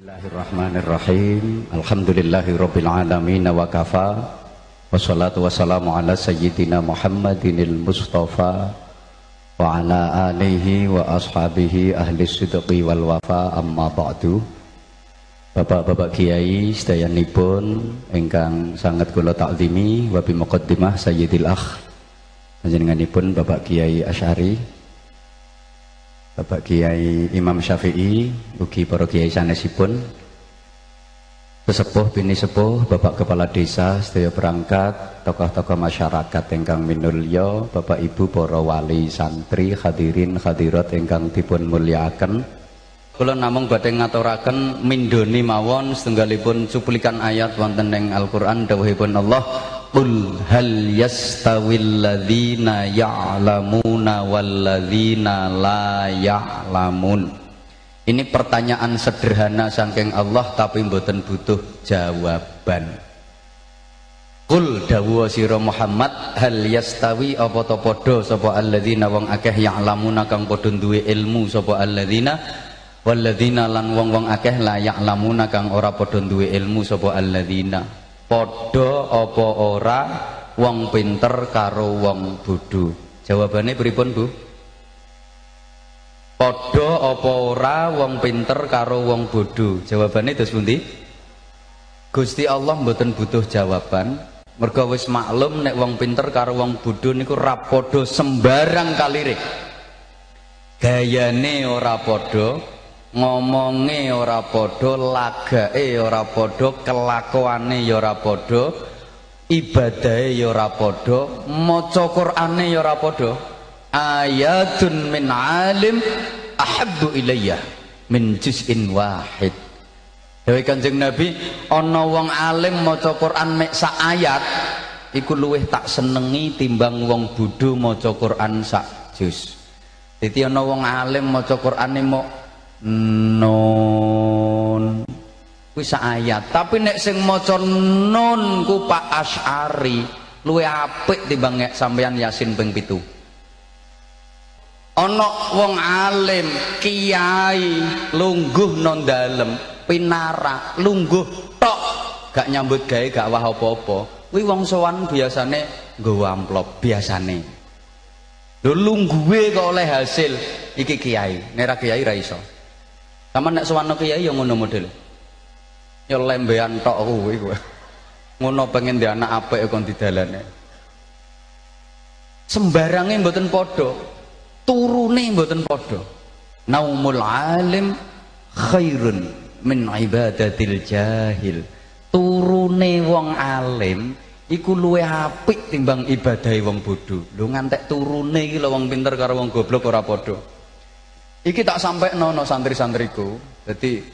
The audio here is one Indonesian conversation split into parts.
Bismillahirrahmanirrahim. Alhamdulillahirabbil wa kafa. Wassalatu wassalamu ala sayyidina Muhammadinil Mustafa wa ala alihi wa ashabihi ahli sidqi wal wafa amma ba'du. Bapak-bapak kiai sedayanipun ingkang sangat kula takzimi wa bi muqaddimah sayyidil akh panjenenganipun Bapak Kiai Asy'ari Bapak Kiai Imam Syafi'i ugi para kiai sanesipun. Sesepuh bini sepuh Bapak Kepala Desa sedaya berangkat tokoh-tokoh masyarakat ingkang minulya Bapak Ibu para wali santri hadirin hadirat ingkang dipun mulyakaken. Kula namung badhe ngaturaken mindoni mawon setunggalipun cuplikan ayat wonten ing Al-Qur'an. Dawuhipun Allah Qul hal yastawil ladzina ya'lamuna wal ladzina la ya'lamun. Ini pertanyaan sederhana saking Allah tapi mboten butuh jawaban. Qul dawuh sira Muhammad hal yastawi apa to padha sapa alladzina wong akeh ya'lamuna kang padha duwe ilmu sapa alladzina walladzina lan wong-wong akeh la ya'lamuna kang ora padha duwe ilmu sapa alladzina Podo apa ora? Wong pinter karo wong bodho. Jawabannya pripun Bu? Podo apa ora? Wong pinter karo wong bodho. Jawabannya terus pundi? Gusti Allah mboten butuh jawaban. Mergo wis maklum nek wong pinter karo wong bodho niku ra padha sembarang kalire. Gayane ora padha ngomonge ora padha lagake ora padha kelakuane ya ora padha ibadahe ya ora padha maca Qur'ane ya ora padha ayatun min alim ahabbu ilayya min juz'in wahid Dewe Kanjeng Nabi ana wong alim maca Quran mek sak ayat iku luwih tak senengi timbang wong bodho maca Quran sak juz. Dadi ana wong alim maca Qur'ane mok nun. Kuwi ayat. Tapi nek sing maca nun ku Pak Asy'ari luwe apik timbang sampeyan Yasin ping 7 ana wong alim kiai lungguh non dalem pinara lungguh tok gak nyambut gawe gak wah apa-apa. Kuwi wong sowan biasane nggawa amplop biasane. Lho lungguhe kok oleh hasil. Iki kiai nek kiai ra iso sama nek sowan kiai ya ngono model. Ya lembean tok kuwi kowe. Ngono pengen di anak apik kon didalane. Sembarange mboten padha. Turune mboten padha. Naumul alim khairun min ibadatil jahil. Turune wong alim iku luwe apik timbang ibadahe wong bodho. Lho ngantek turune iki lho wong pinter karo wong goblok ora padha. Iki tak sampai nono santri-santriku. Jadi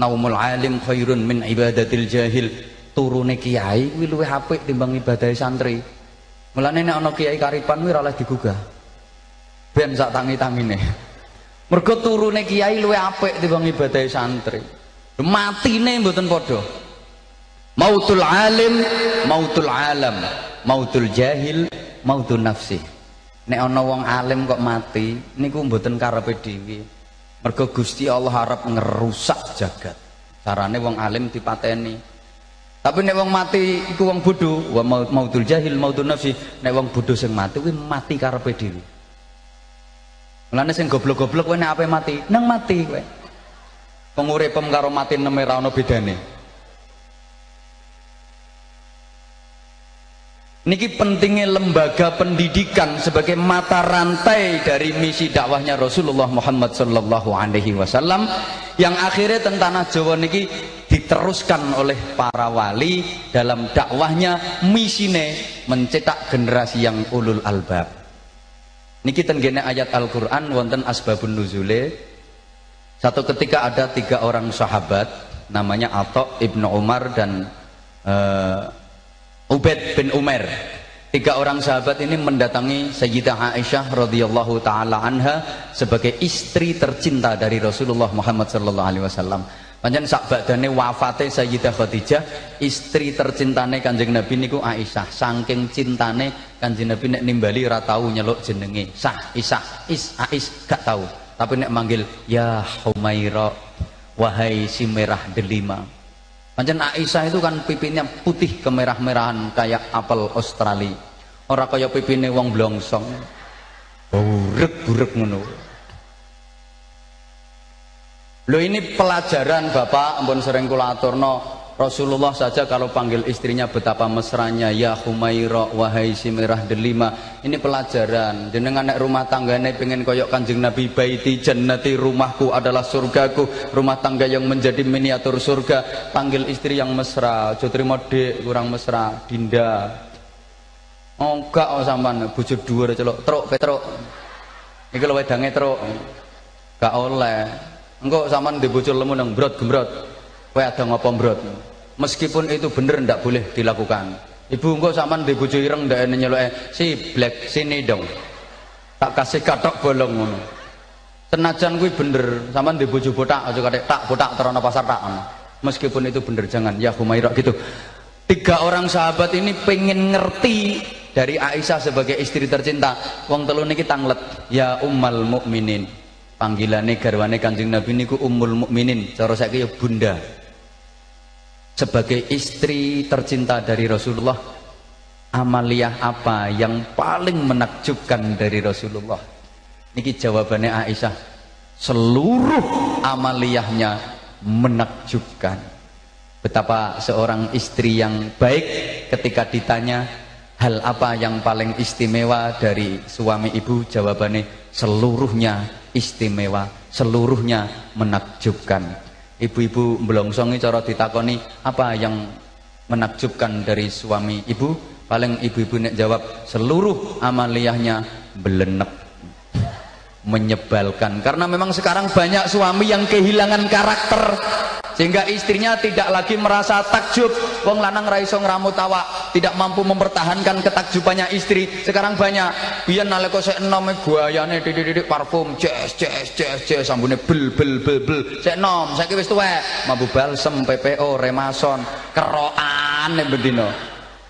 naumul alim khairun min ibadatil jahil. Turune kiai kuwi luwih apik timbang santri. Mulane nek ana kiai karipan kuwi ora oleh digugah. Ben sak tangi-tangine. Mergo turune kiai luwih apik timbang ibadah santri. Matine mboten padha. Mautul alim, mautul alam, mautul jahil, mautun nafsi nek ana wong alim kok mati niku mboten karepe dhewe. Mergo Gusti Allah harap ngerusak jagat. Carane wong alim dipateni. Tapi nek wong mati iku wong bodho. Wa mautul jahil mautun nafsi. Nek wong bodho sing mati kuwi mati karepe dhewe. Mulane sing goblok-goblok kowe nek ape mati, nang mati kowe. Penguripem karo mati neme ra ono bedane. Niki pentingnya lembaga pendidikan sebagai mata rantai dari misi dakwahnya Rasulullah Muhammad Sallallahu Alaihi Wasallam yang akhirnya tentang Jawa niki diteruskan oleh para wali dalam dakwahnya misine mencetak generasi yang ulul albab. Niki tenggene ayat Al-Quran wonten asbabun nuzule. Satu ketika ada tiga orang sahabat namanya Atok ibnu Umar dan uh, Ubaid bin Umar tiga orang sahabat ini mendatangi Sayyidah Aisyah radhiyallahu taala anha sebagai istri tercinta dari Rasulullah Muhammad sallallahu alaihi wasallam Panjen sak badane wafate Sayyidah Khadijah, istri tercintane Kanjeng Nabi niku Aisyah. Saking cintane Kanjeng Nabi nek nimbali ora tau nyeluk jenenge. Sah, Isah, Is, Ais gak tahu. Tapi nek manggil ya Humaira, wahai si merah delima Pancen Aisyah itu kan pipinya putih kemerah-merahan kayak apel Australia. Ora kaya pipine wong blongsong. Burek-burek ngono. Lo ini pelajaran Bapak, ampun sering kula Rasulullah saja kalau panggil istrinya betapa mesranya ya Humaira wahai si merah delima ini pelajaran. Jenengan nek rumah tanggane pengen koyok kanjeng Nabi baiti jannati rumahku adalah surgaku rumah tangga yang menjadi miniatur surga. Panggil istri yang mesra aja trimo kurang mesra dinda. Oh enggak oh sampean bojo dhuwur celuk truk petruk iki lho wedange truk. Gak oleh. Engko sampean ndek bojo lemu nang brot gembrot kowe ada ngopo brot meskipun itu bener ndak boleh dilakukan. Ibu engkau sama di bojo ireng ndak nyeluk si black sini dong. Tak kasih katok bolong ngono. Senajan kuwi bener sama di bojo botak aja kadek tak botak terana pasar tak meskipun itu bener jangan. Ya Humairah gitu. Tiga orang sahabat ini pengen ngerti dari Aisyah sebagai istri tercinta. Wong telu niki tanglet ya ummal mukminin panggilannya garwane kanjeng Nabi niku ummul mukminin cara saya ya bunda sebagai istri tercinta dari Rasulullah amaliyah apa yang paling menakjubkan dari Rasulullah? Niki jawabannya Aisyah. Seluruh amaliyahnya menakjubkan. Betapa seorang istri yang baik ketika ditanya hal apa yang paling istimewa dari suami ibu? Jawabannya seluruhnya istimewa. Seluruhnya menakjubkan ibu-ibu melongsongi cara ditakoni apa yang menakjubkan dari suami ibu? Paling ibu-ibu nek jawab seluruh amaliyahnya belenek menyebalkan. Karena memang sekarang banyak suami yang kehilangan karakter sehingga istrinya tidak lagi merasa takjub. Wong lanang raiso ngramut tidak mampu mempertahankan ketakjubannya istri. Sekarang banyak. Biar naleko sik enom guayane dididik parfum jazz jazz jazz jazz sambune bel bel bel bel. Sik enom saiki wis tuwek. Mampu balsem PPO remason kerokan bendino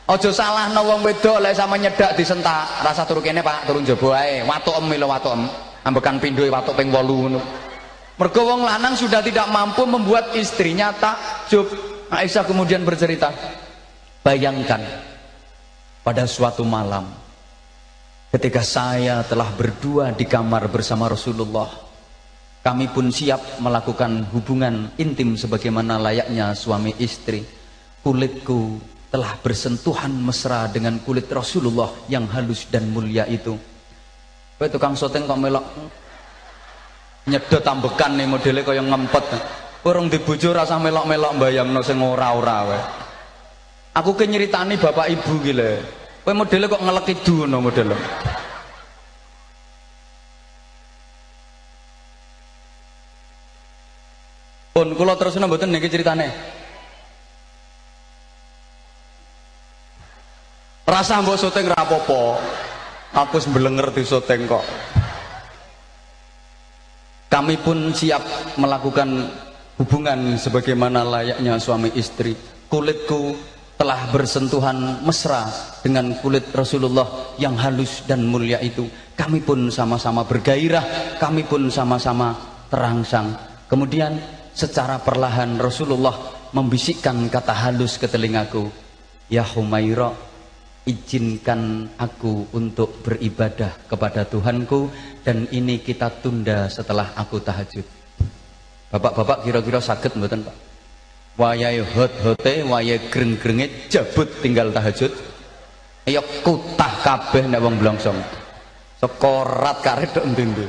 Ojo salah no wong wedok lek sama nyedak disentak. Rasa turu kene Pak turun jaba ae. Watuk em lho watuk em. Ambekan pindho watuk ping 8 ngono Mergo wong lanang sudah tidak mampu membuat istrinya takjub. Aisyah kemudian bercerita, bayangkan pada suatu malam ketika saya telah berdua di kamar bersama Rasulullah, kami pun siap melakukan hubungan intim sebagaimana layaknya suami istri. Kulitku telah bersentuhan mesra dengan kulit Rasulullah yang halus dan mulia itu. Tukang soteng kok melok nyedot tambekan nih modelnya kaya ngempet. Orang dibujo rasa melok-melok bayangno sing ora-ora wae. Aku ke nyeritani bapak ibu gile kowe modelnya kok ngelek no modelnya pun kula terus mboten niki ceritane. Rasa mbok syuting ra apa-apa. Aku sembelenger di syuting kok kami pun siap melakukan hubungan sebagaimana layaknya suami istri. Kulitku telah bersentuhan mesra dengan kulit Rasulullah yang halus dan mulia itu. Kami pun sama-sama bergairah, kami pun sama-sama terangsang. Kemudian secara perlahan Rasulullah membisikkan kata halus ke telingaku, "Ya Humaira, izinkan aku untuk beribadah kepada Tuhanku dan ini kita tunda setelah aku tahajud. Bapak-bapak kira-kira sakit mboten Pak? Wayai hot-hote wayai greng-grenge jabut tinggal tahajud. Ya kutah kabeh nek wong blongsong. Sekorat karet tok endi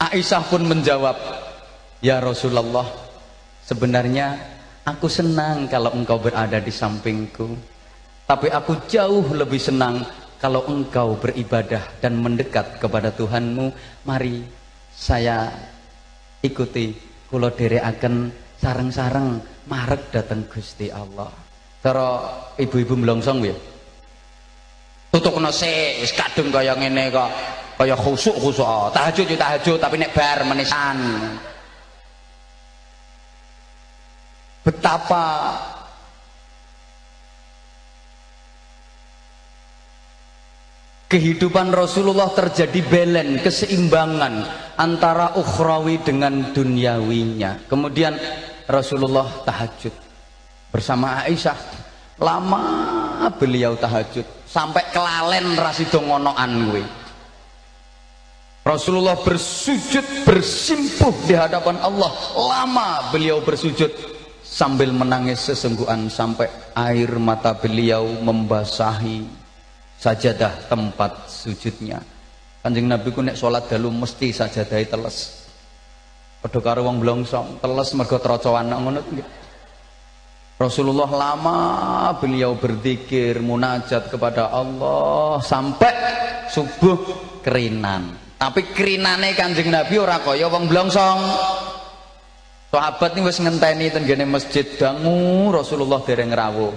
Aisyah pun menjawab ya Rasulullah sebenarnya aku senang kalau engkau berada di sampingku tapi aku jauh lebih senang kalau engkau beribadah dan mendekat kepada Tuhanmu. Mari saya ikuti kula akan sarang-sarang marek datang Gusti Allah. Cara ibu-ibu melongsong ya. Tutukno sik wis kadung kaya ngene kok. Kaya khusuk-khusuk. Tahajud ya tahajud tapi nek bar menisan. Betapa kehidupan Rasulullah terjadi belen keseimbangan antara ukhrawi dengan duniawinya. Kemudian Rasulullah tahajud bersama Aisyah. Lama beliau tahajud sampai kelalen rasido ngonoan Rasulullah bersujud bersimpuh di hadapan Allah. Lama beliau bersujud sambil menangis sesungguhan sampai air mata beliau membasahi sajadah tempat sujudnya. Kanjeng nabi ku nek salat dalu mesti sajadah teles. Padha karo wong blongsong teles mergo troco anak ngono Rasulullah lama beliau berzikir munajat kepada Allah sampai subuh kerinan. Tapi kerinane kanjeng nabi ora kaya wong blongsong sahabat ini wis ngenteni tenggene masjid dangu Rasulullah dereng rawuh.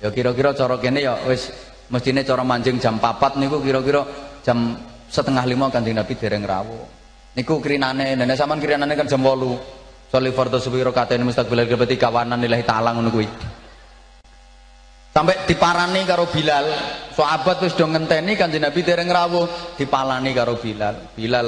Ya kira-kira cara kene ya wis mestinya cara mancing jam papat niku kira-kira jam setengah lima kanjeng Nabi dereng rawuh niku krinane nenek saman krinane kan jam 8 sholli fardhu subuh rakaat mustaqbilal kiblat kawanan lillahi taala ngono kuwi. Sampai diparani karo Bilal sahabat wis do ngenteni kanjeng Nabi dereng rawuh dipalani karo Bilal. Bilal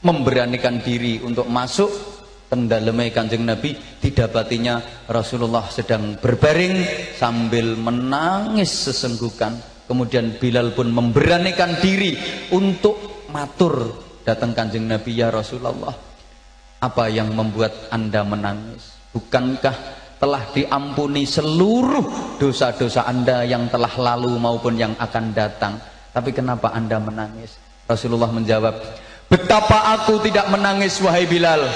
memberanikan diri untuk masuk pendaleme kanjeng Nabi didapatinya Rasulullah sedang berbaring sambil menangis sesenggukan. Kemudian Bilal pun memberanikan diri untuk matur. Datang kanjeng Nabi ya Rasulullah apa yang membuat anda menangis? Bukankah telah diampuni seluruh dosa-dosa anda yang telah lalu maupun yang akan datang? Tapi kenapa anda menangis? Rasulullah menjawab betapa aku tidak menangis wahai Bilal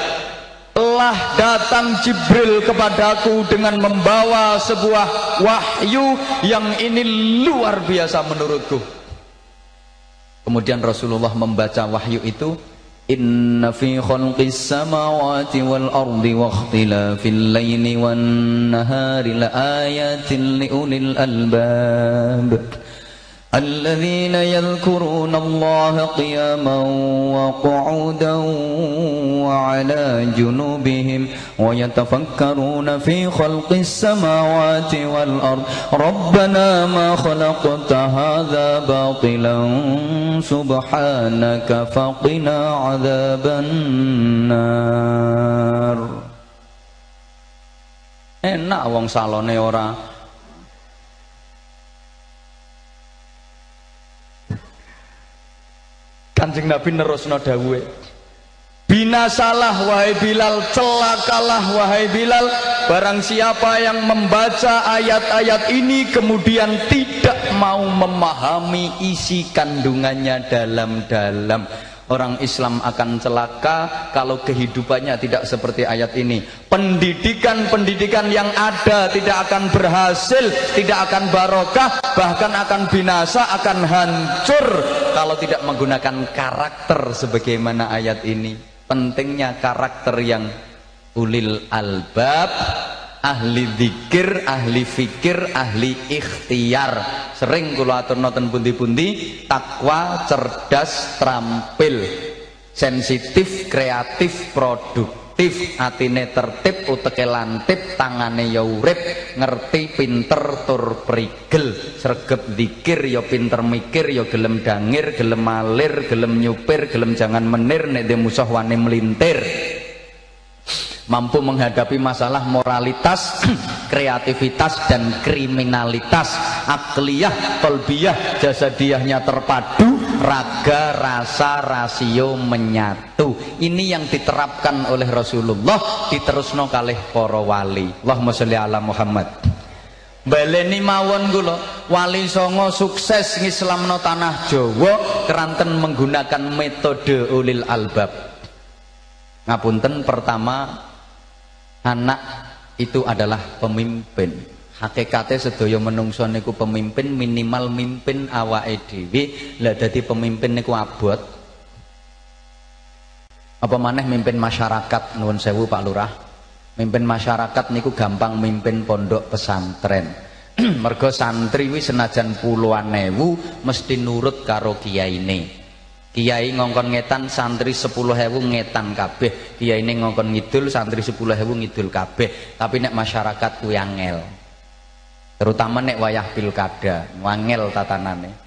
telah datang Jibril kepadaku dengan membawa sebuah wahyu yang ini luar biasa menurutku. Kemudian Rasulullah membaca wahyu itu Inna fi khalqis samawati wal ardi wa ikhtilafil laili wan nahari la ayatin li ulil albab الذين يذكرون الله قياما وقعودا وعلى جنوبهم ويتفكرون في خلق السماوات والأرض. ربنا ما خلقت هذا باطلا سبحانك فقنا عذاب النار. Enak wong salone ora. Kanjeng Nabi nerusno dawuhe. Binasalah wahai Bilal, celakalah wahai Bilal Barang siapa yang membaca ayat-ayat ini kemudian tidak mau memahami isi kandungannya dalam-dalam Orang Islam akan celaka kalau kehidupannya tidak seperti ayat ini. Pendidikan-pendidikan yang ada tidak akan berhasil, tidak akan barokah, bahkan akan binasa, akan hancur kalau tidak menggunakan karakter sebagaimana ayat ini. Pentingnya karakter yang ulil albab ahli zikir, ahli fikir, ahli ikhtiar. Sering kula aturna ten pundi-pundi, takwa, cerdas, terampil, sensitif, kreatif, produktif, atine tertib, uteke lantip, tangane ya urip, ngerti, pinter, tur prigel, sregep zikir ya pinter mikir, ya gelem dangir, gelem malir, gelem nyupir, gelem jangan menir nek musuh wani melintir mampu menghadapi masalah moralitas, kreativitas dan kriminalitas, akliyah, kolbiyah, jasadiahnya terpadu, raga, rasa, rasio menyatu. Ini yang diterapkan oleh Rasulullah, diterusno kalih para wali. Allahumma sholli ala Muhammad. Baleni mawon kula wali songo sukses ngislamno tanah Jawa keranten menggunakan metode ulil albab. Ngapunten pertama anak itu adalah pemimpin. Hakikatnya sedaya menungso niku pemimpin minimal mimpin awake dhewe. Lah dadi pemimpin niku abot. Apa maneh mimpin masyarakat? Nuwun sewu Pak Lurah. Mimpin masyarakat niku gampang mimpin pondok pesantren. Mergo santri wi senajan puluhan ewu mesti nurut karo kiyaine Kiai ngongkon ngetan santri sepuluh hewu ngetan kabeh. Kiai ini ngongkon ngidul santri sepuluh hewu ngidul kabeh. Tapi nek masyarakat kuwi angel. Terutama nek wayah pilkada, wangel tatanane.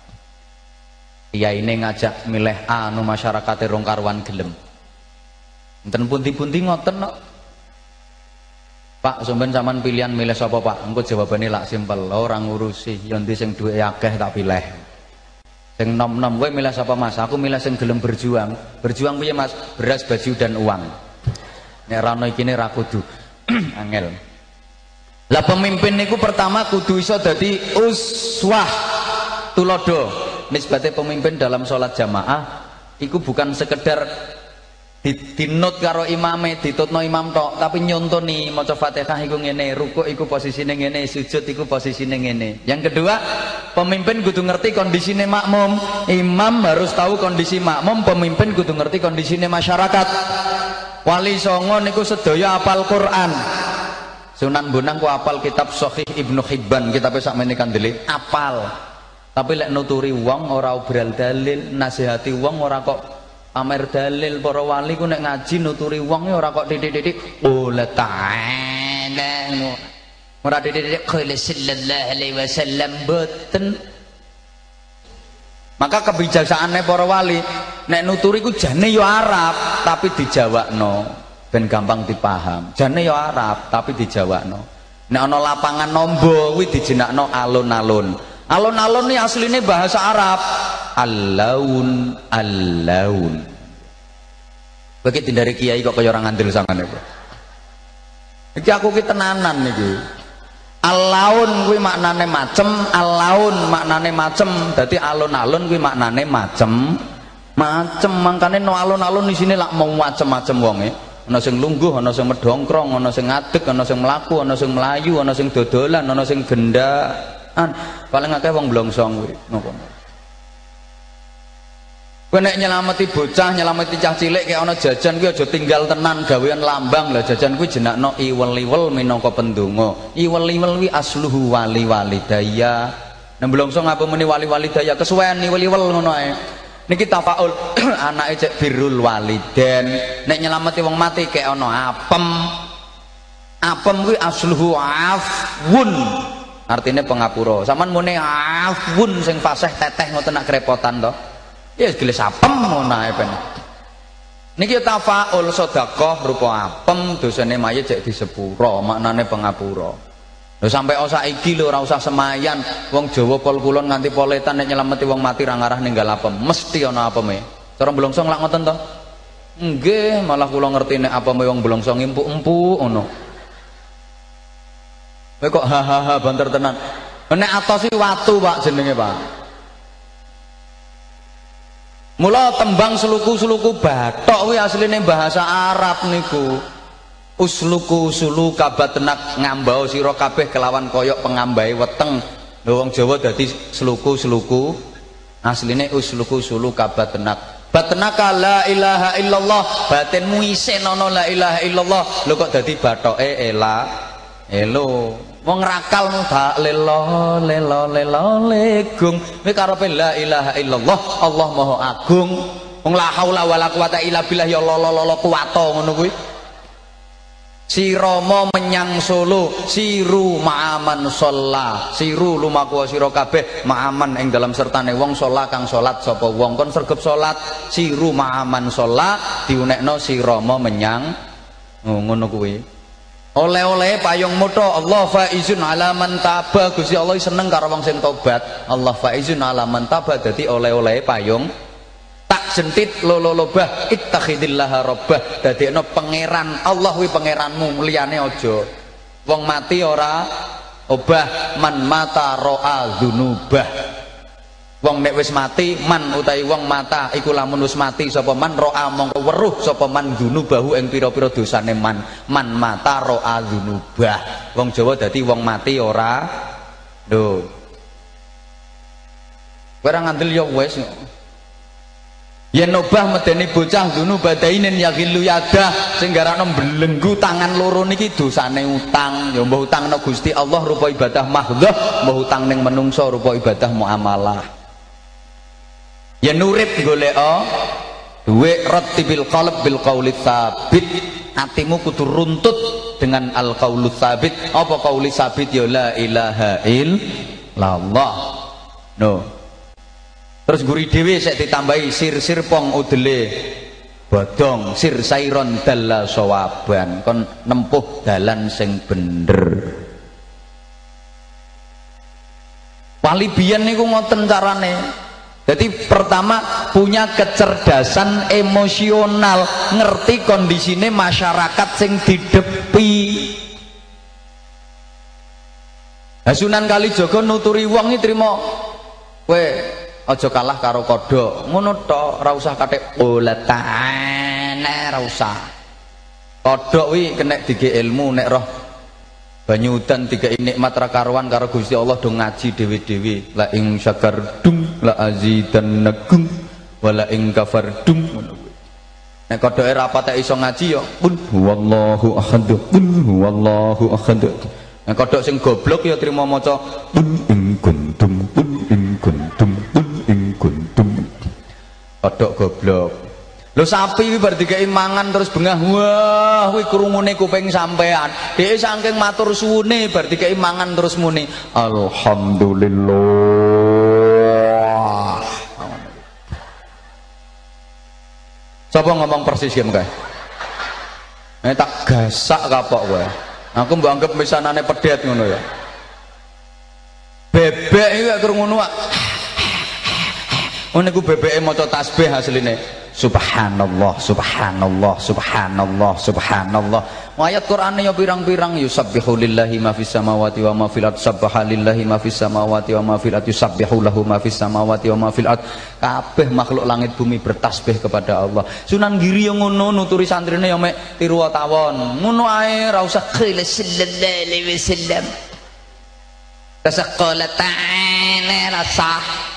iya ini ngajak milih anu masyarakat rong karuan gelem enten pundi-pundi ngoten no. Pak sampean zaman pilihan milih sapa Pak engko jawabane lak simpel orang ngurusi ndi sing duwe akeh tak pilih sing nom-nom kowe milih sapa Mas? Aku milih sing gelem berjuang. Berjuang piye Mas? Beras baju dan uang. Nek ra ono ikine ra kudu. Angel. Lah pemimpin niku pertama kudu iso dadi uswah tulodo. Nisbate pemimpin dalam sholat jamaah iku bukan sekedar dinut karo imame ditutno imam tok. Tapi nyontoni maca Fatihah iku ngene rukuk iku posisine ngene sujud iku posisine ngene. Yang kedua pemimpin kudu ngerti kondisine makmum. Imam harus tahu kondisi makmum pemimpin kudu ngerti kondisine masyarakat. Wali songo niku sedaya apal Quran. Sunan Bonang ku apal kitab Sahih Ibnu Hibban kitabnya sakmene kandeli apal. Tapi lek nuturi wong ora obral dalil nasihati wong ora kok pamer dalil para wali ku nek ngaji nuturi wong ora kok titik-titik oh la ta'ala ora titik-titik qala sallallahu alaihi wasallam boten maka kebijaksanaane para wali nek nuturi ku jane yo Arab tapi dijawakno. Ben gampang dipaham. Jane yo Arab tapi dijawakno. Nek ana lapangan nombo kuwi dijenakno alun-alun alun-alun ini aslinya bahasa Arab Alaun alaun. Begitu dari kiai kok kaya orang ngandel sangane, Bro. Iki aku ki tenanan niki. Alaun kuwi maknane macem, alaun maknane macem. Dadi alun-alun kuwi maknane macem. Macem mangkane no alun-alun di sini lak mau macem-macem wonge. Ana sing lungguh, ana sing medhongkrong, ana sing ngadeg, ana sing mlaku, ana sing melayu, ana sing dodolan, ana sing gendaan. Paling akeh wong blongsong kuwi. Ngono. Kowe nek nyelameti bocah, nyelameti cah cilik kayak ana jajan kuwi aja tinggal tenan gawean lambang lah jajan kuwi jenakno iwel-iwel minangka pendonga. Iwel-iwel kuwi asluhu wali-wali daya. Nek blongso ngapa meni wali-wali daya kesuwen iwel-iwel ngono ae. Niki tafaul anake cek birrul waliden. Nek nyelameti wong mati kayak ana apem. Apem kuwi asluhu afwun. Artinya pengapura. Saman muni afwun sing fasih teteh ngoten nak kerepotan to ya gelis apem ngono ae ben. Niki tafaul sedekah rupa apem dosane mayit cek maknane pengapura lho sampai osa iki lho ora usah semayan. Wong Jawa pol kulon nganti poletan nek nyelameti wong mati ra ngarah ninggal apem. Mesti ana apeme. Cara blongsong lak ngoten to nggih malah kula ngerti nek apeme wong blongsong empuk-empuk ngono Kowe kok hahaha banter tenan. Nek atosi watu Pak jenenge Pak. Mula tembang seluku-seluku batok kuwi asline bahasa Arab niku. Usluku sulu kabatenak ngambau sira kabeh kelawan koyok pengambai weteng. Lho wong Jawa dadi seluku-seluku. Asline usluku sulu kabatenak. Batnaka la ilaha illallah, batinmu isen ana la ilaha illallah. Lho kok dadi batoke ela elo wong rakal tak lelo lelo lelo legung kowe karepe la ilaha illallah Allah maha agung. Wong la haula wala quwata illa billah ya lolo lolo kuwato ngono kuwi. Si Romo menyang Solo siru ma'aman sholla. Siru lumaku sira kabeh ma'aman ing dalam sertane wong sholla kang salat sapa wong. Kon sregep salat siru ma'aman sholla diunekno si Romo menyang. Oh, ngono kuwi oleh-oleh payung moto Allah faizun alaman taba. Gusti Allah seneng karo wong sing tobat. Allah faizun alaman taba dadi oleh-oleh payung. Tak sentit lolo lobah ittakhidillah rabbah. Dadekno pangeran Allah kuwi pangeranmu liyane aja. Wong mati ora obah man mata ro'a dzunubah wong nek wis mati man utawi wong mata iku lamun wis mati sapa man? Roa mongko weruh sapa man bahu ing pira-pira dosane man. Man mata roa dzunubah. Wong Jawa dadi wong mati ora? Lho. Ora ngandel ya wis. Yen obah medeni bocah dunu badainen ya gilu yada sing garane belenggu tangan loro niki dosane utang. Ya mbah utang Gusti Allah rupa ibadah mahdhah mbah utang ning menungso rupa ibadah muamalah ya nurip golek duwe rattibil qalb bil qauli tsabit. Atimu kudu runtut dengan al qaulu tsabit. Apa qauli sabit ya la ilaha illallah. No. Terus guri dhewe sik ditambahi sir-sir pong udele bodong sir sairon dalla sawaban. Kon nempuh dalan sing bener. Wali biyen niku ngoten carane jadi pertama punya kecerdasan emosional, ngerti kondisine masyarakat sing didepi. Nah, Sunan Kalijaga nuturi wong iki trimo kowe aja kalah karo kodhok. Ngono tok, ora usah kathek oletane, ora usah. Kodhok kuwi kena dige ilmu nek roh banyu udan tiga nikmat karuan karo Gusti Allah do ngaji dewi-dewi la ing syakardum la azidannakum wala ing kafardum nek kodoke ra patek iso ngaji ya pun. Huwallahu ahad pun. Huwallahu ahad. Nek kodok sing goblok ya trimo maca pun. Ing kuntum pun. Ing kuntum pun. Ing kuntum. Kodok goblok Lho sapi iki bar mangan terus bengah wah kuwi krungune kuping sampean. Dhek saking matur suwune bar dikai mangan terus muni alhamdulillah. Sapa ngomong persis ya kae? Eh tak gasak kapok kowe. Aku mbok anggap misanane pedet ngono ya. Bebek iki krungu wak. Ngono iku bebeke maca tasbih asline. Subhanallah, subhanallah, subhanallah, subhanallah. Ayat Qur'ane ya pirang-pirang yusabbihu lillahi ma fis samawati wa ma fil ard sabbaha lillahi ma fis samawati wa ma fil ard yusabbihu lahu ma fis samawati wa ma fil ard. Kabeh makhluk langit bumi bertasbih kepada Allah. Sunan Giri yang ngono nuturi santrine ya mek tiru tawon. Ngono ae ra usah qila sallallahu alaihi wasallam. Tasaqqala ta'ala rasah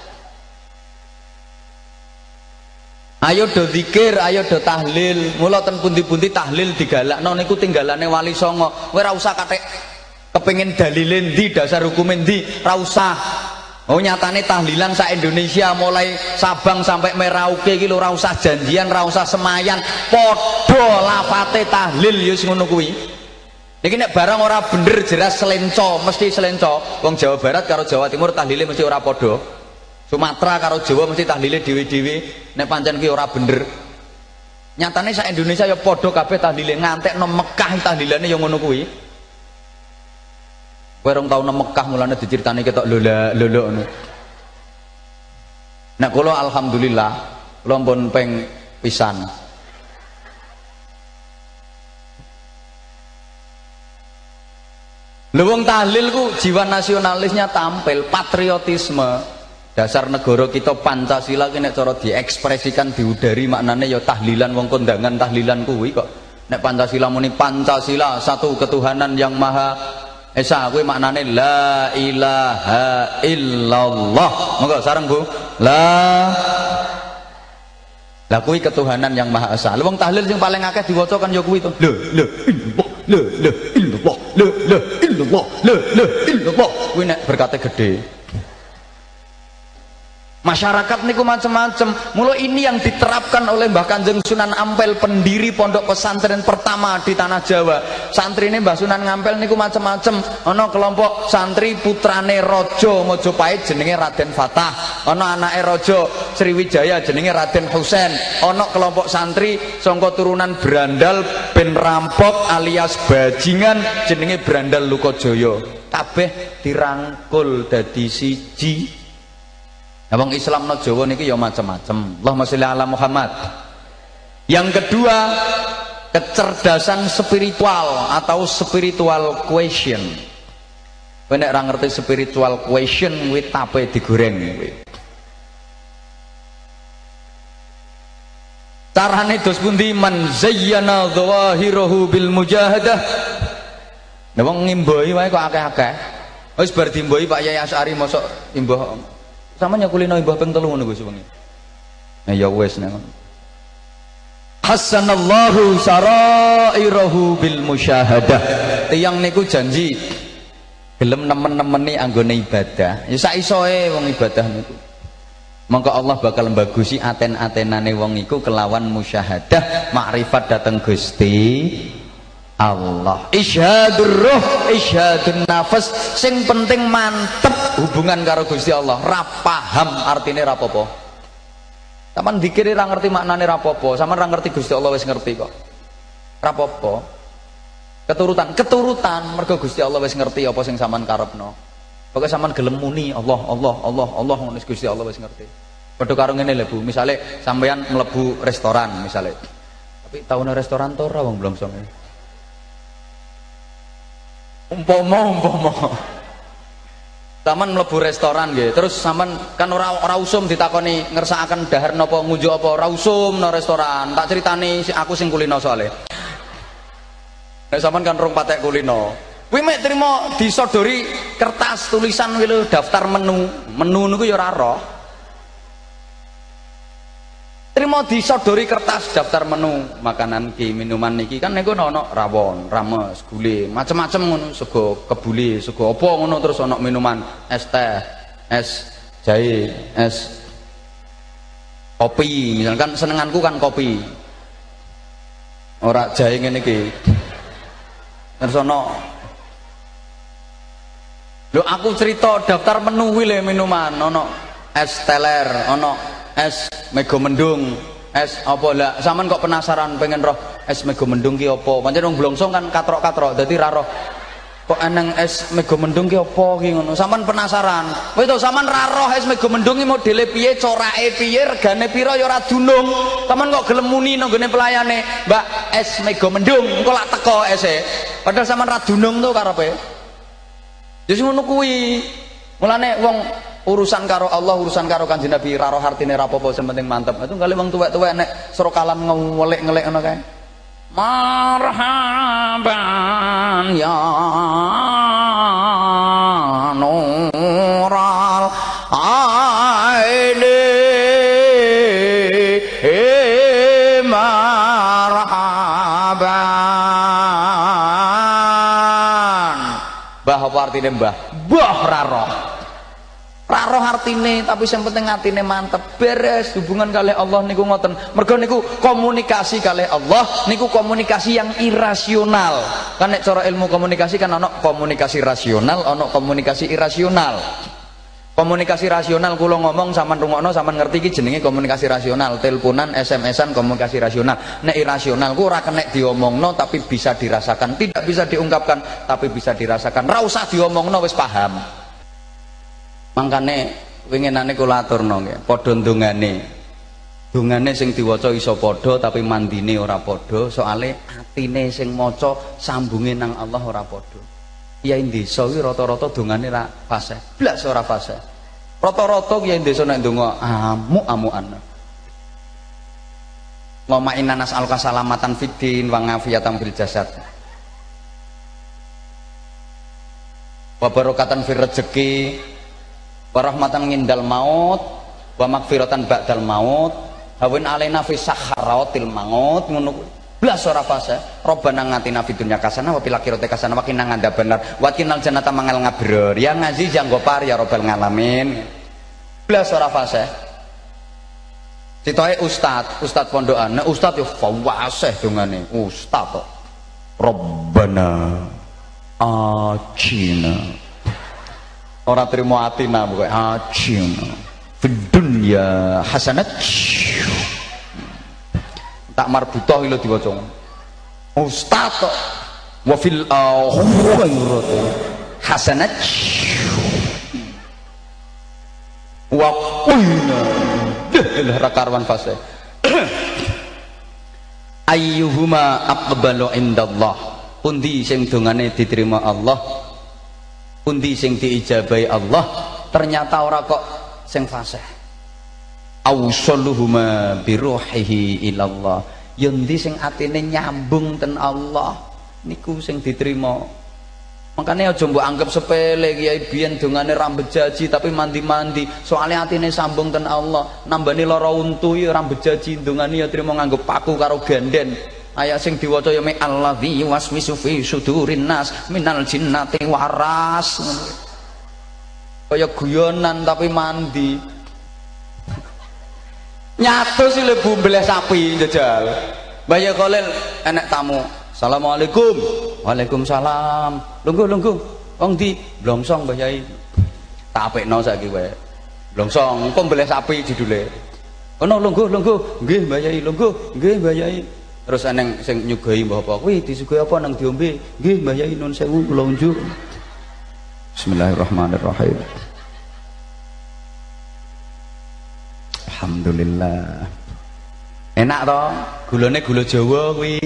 Ayo do zikir, ayo do tahlil. Mula ten pundi-pundi tahlil digalakno niku tinggalane wali songo. Kowe ora usah katek kepengin dalile ndi, dasar hukum ndi, ora usah. Oh nyatane tahlilan sa Indonesia mulai Sabang sampai Merauke iki lho ora usah janjian, ora usah semayan, padha lafate tahlil ya ngono kuwi. Niki nek barang ora bener jelas selenco, mesti selenco. Wong Jawa Barat karo Jawa Timur tahlile mesti ora padha. Sumatera karo Jawa mesti tahlile dhewe-dhewe nek pancen ki ora bener. Nyatane sak Indonesia ya padha kabeh tahlile ngantekno Mekah tahlilane ya ngono kuwi. Kowe rong tau nang Mekah mulane diceritani ketok lola lolo ngono. Nek kula alhamdulillah kula pun peng pisan. Lha wong tahlil ku jiwa nasionalisnya tampil, patriotisme dasar negara kita Pancasila nek cara diekspresikan diudari maknane ya tahlilan wong kondangan tahlilan kuwi kok. Nek Pancasila muni Pancasila satu ketuhanan yang maha esa kuwi maknane la ilaha illallah. Monggo sareng Bu. La lah kuwi ketuhanan yang maha esa. Wong tahlil sing paling akeh diwaca kan ya kuwi to. Lho lho lho lho illallah lho lho illallah lho lho illallah. Kuwi nek berkate gede Masyarakat niku macam-macam. Mulai ini yang diterapkan oleh Mbah Kanjeng Sunan Ampel pendiri pondok pesantren pertama di tanah Jawa. Santri ini Mbah Sunan Ampel niku macam-macam. Ono kelompok santri putrane Rojo Mojopahit jenenge Raden Fatah. Ono anake Rojo Sriwijaya jenenge Raden Husen. Ono kelompok santri songko turunan Brandal ben rampok alias bajingan jenenge Brandal Lukojoyo. Kabeh dirangkul dadi siji Nah, wong Islam no Jawa niki ya macam-macam. Allahumma sholli ala Muhammad. Yang kedua, kecerdasan spiritual atau spiritual question. Kowe nek ngerti spiritual question kuwi tape digoreng kuwi. Carane dos pundi man zayyana bil mujahadah. Nek wong ngimboi wae kok akeh-akeh. Wis bar Pak Yai Asy'ari mosok imbuh sama nyakulino mbah ping telu ngono Gus wengi. Nah ya wis nek Hasanallahu sarairahu bil musyahadah. Tiyang niku janji gelem nemen-nemeni anggone ibadah. Ya sak isoe wong ibadah niku. Mongko Allah bakal bagusi aten-atenane wong iku kelawan musyahadah makrifat dateng Gusti Allah. Isyadur ruh isyadun nafas. Sing penting mantep hubungan karo Gusti Allah. Ra paham artine ra apa-apa. Sampean dikiri ra ngerti maknane ra sampean ra ngerti Gusti Allah wis ngerti kok. Ra keturutan keturutan. Mergo Gusti Allah wis ngerti apa sing sampean karepno. Pokoke sampean gelem muni. Allah Allah Allah Allah ngono Gusti Allah wis ngerti. Padha karo ngene lho Bu. Misale sampean mlebu restoran misale. Tapi tahun restoran to ora wong belum songe umpama umpama Taman mlebu restoran nggih. Terus sampean kan ora ora usum ditakoni ngersakaken dahar napa ngunjuk apa ora usum no restoran. Tak critani aku sing kulino soalnya. Nek kan rong patek kulino. Kuwi mek trimo disodori kertas tulisan kuwi daftar menu. Menu niku ya ora roh terima disodori kertas daftar menu makanan ki minuman niki. Kan niku ono rawon rames gule macam-macam ngono sego kebuli sego apa ngono terus ono minuman es teh es jahe es kopi. Misalkan senenganku kan kopi. Ora jahe ngene iki. Terus ono Lho aku cerita daftar menu kuwi minuman ono es teler ono es mego mendung. Es apa? Lah kok penasaran pengen roh? Es mego mendung ki apa? Pancen wong blongsong kan katrok-katrok dadi ra roh. Kok eneng es mego mendung ki apa ki ngono? Sampean penasaran? Kowe to sampean ra roh es mego mendung ki modele piye corake piye regane pira ya ora dunung. Kok gelem muni nang gone pelayane? Mbak es mego mendung. Engko lak teko ese padahal sampean ra dunung to karepe Jadi ngono kuwi. Mulane wong urusan karo Allah urusan karo kanjeng Nabi raro hartine rapopo penting mantep. Itu kali wong tuwek-tuwek nek serokalan ngelek-ngelek ngono kae. Marhaban ya nural aini marhaban. Mbah apa artine mbah? Roh artine tapi yang penting atine mantep. Beres hubungan kali Allah niku ngoten. Mergo niku komunikasi kali Allah niku komunikasi yang irasional. Kan nek cara ilmu komunikasi kan ono komunikasi rasional ono komunikasi irasional. Komunikasi rasional kulo ngomong sama rungokno sama ngerti ki jenenge komunikasi rasional. Teleponan SMS-an komunikasi rasional. Nek irasional ku ora kenek diomongno tapi bisa dirasakan. Tidak bisa diungkapkan tapi bisa dirasakan. Ra usah diomongno wis paham. Mangkane winginane kula aturno nggih padha ndongane. Dongane sing diwaca iso padha tapi mandine ora padha soale atine sing maca sambunge nang Allah ora padha. Kiai desa kuwi rata-rata dongane ra fase blas ora fase rata-rata kiai desa nek ndonga amuk-amukan. Ngomain nanas al kasalamatan fiddin wa ngafiyatan fil jasad. Wa barokatan fir rezeki warahmatan ngindal maut wa magfiratan ba'dal maut hawin alaina fi sakharatil maut ngono blas ora fase. Robbana ngatina fid dunya kasana wa fil akhirati kasana wa qina benar. Wa qinal jannata mangal ngabrur ya ngazi jang gopar ya robbal ngalamin. Blas ora fase. Citoke ustad, ustad pondokan. Nek ustad yo fawaseh dongane. Ustad kok. Rabbana ajina Orang terima atina bukan ajin ya hasanat. Tak marbutoh ilo diwaca. Ustaz wa fil akhirati hasanat. Wa qulna. Dah rakarwan fase ayyuhuma aqbalu indallah. Pundi sing dongane diterima Allah pundi sing diijabahi Allah ternyata ora kok sing fasih ausalluhuma biruhihi ilallah yendi sing atine nyambung ten Allah niku sing diterima Makanya aja mbok anggap sepele kiai biyen dongane jaji tapi mandi-mandi. Soalnya atine sambung ten Allah. Nambani lara untu ya rambut jaji dongane ya trimo paku karo ganden. Ayat sing diwaca ya me allazi waswisu fi sudurin nas minal jinnati waras. Kaya guyonan tapi mandi. Nyatu sih lebu belah sapi jajal. Bayi Khalil enek tamu. Assalamualaikum. Waalaikumsalam. Lungguh lungguh. Wong di blongsong Mbah Yai. Tak apikno saiki wae. Blongsong engko mbeleh sapi judule. Ono lungguh lungguh. Nggih Mbah Yai lungguh. Nggih Mbah Yai. Terus eneng sing nyuguhi Mbah apa? Kuwi disuguhi apa nang diombe? Nggih Mbah Yai nun sewu kula unjuk. Bismillahirrahmanirrahim. Alhamdulillah. Enak toh? Gulane gula Jawa kuwi.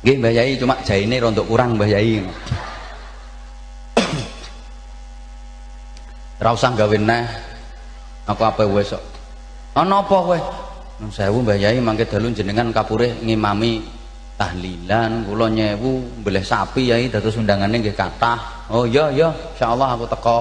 Nggih Mbah Yai cuma jaine rontok kurang Mbah Yai. Ora usah gawe neh. Aku apa wis. Ana apa kowe? Nun sewu Mbah Yai mangke dalu jenengan kapurih ngimami tahlilan kula nyewu mbeleh sapi Yai dados undangane nggih kathah. Oh iya iya insyaallah aku teko.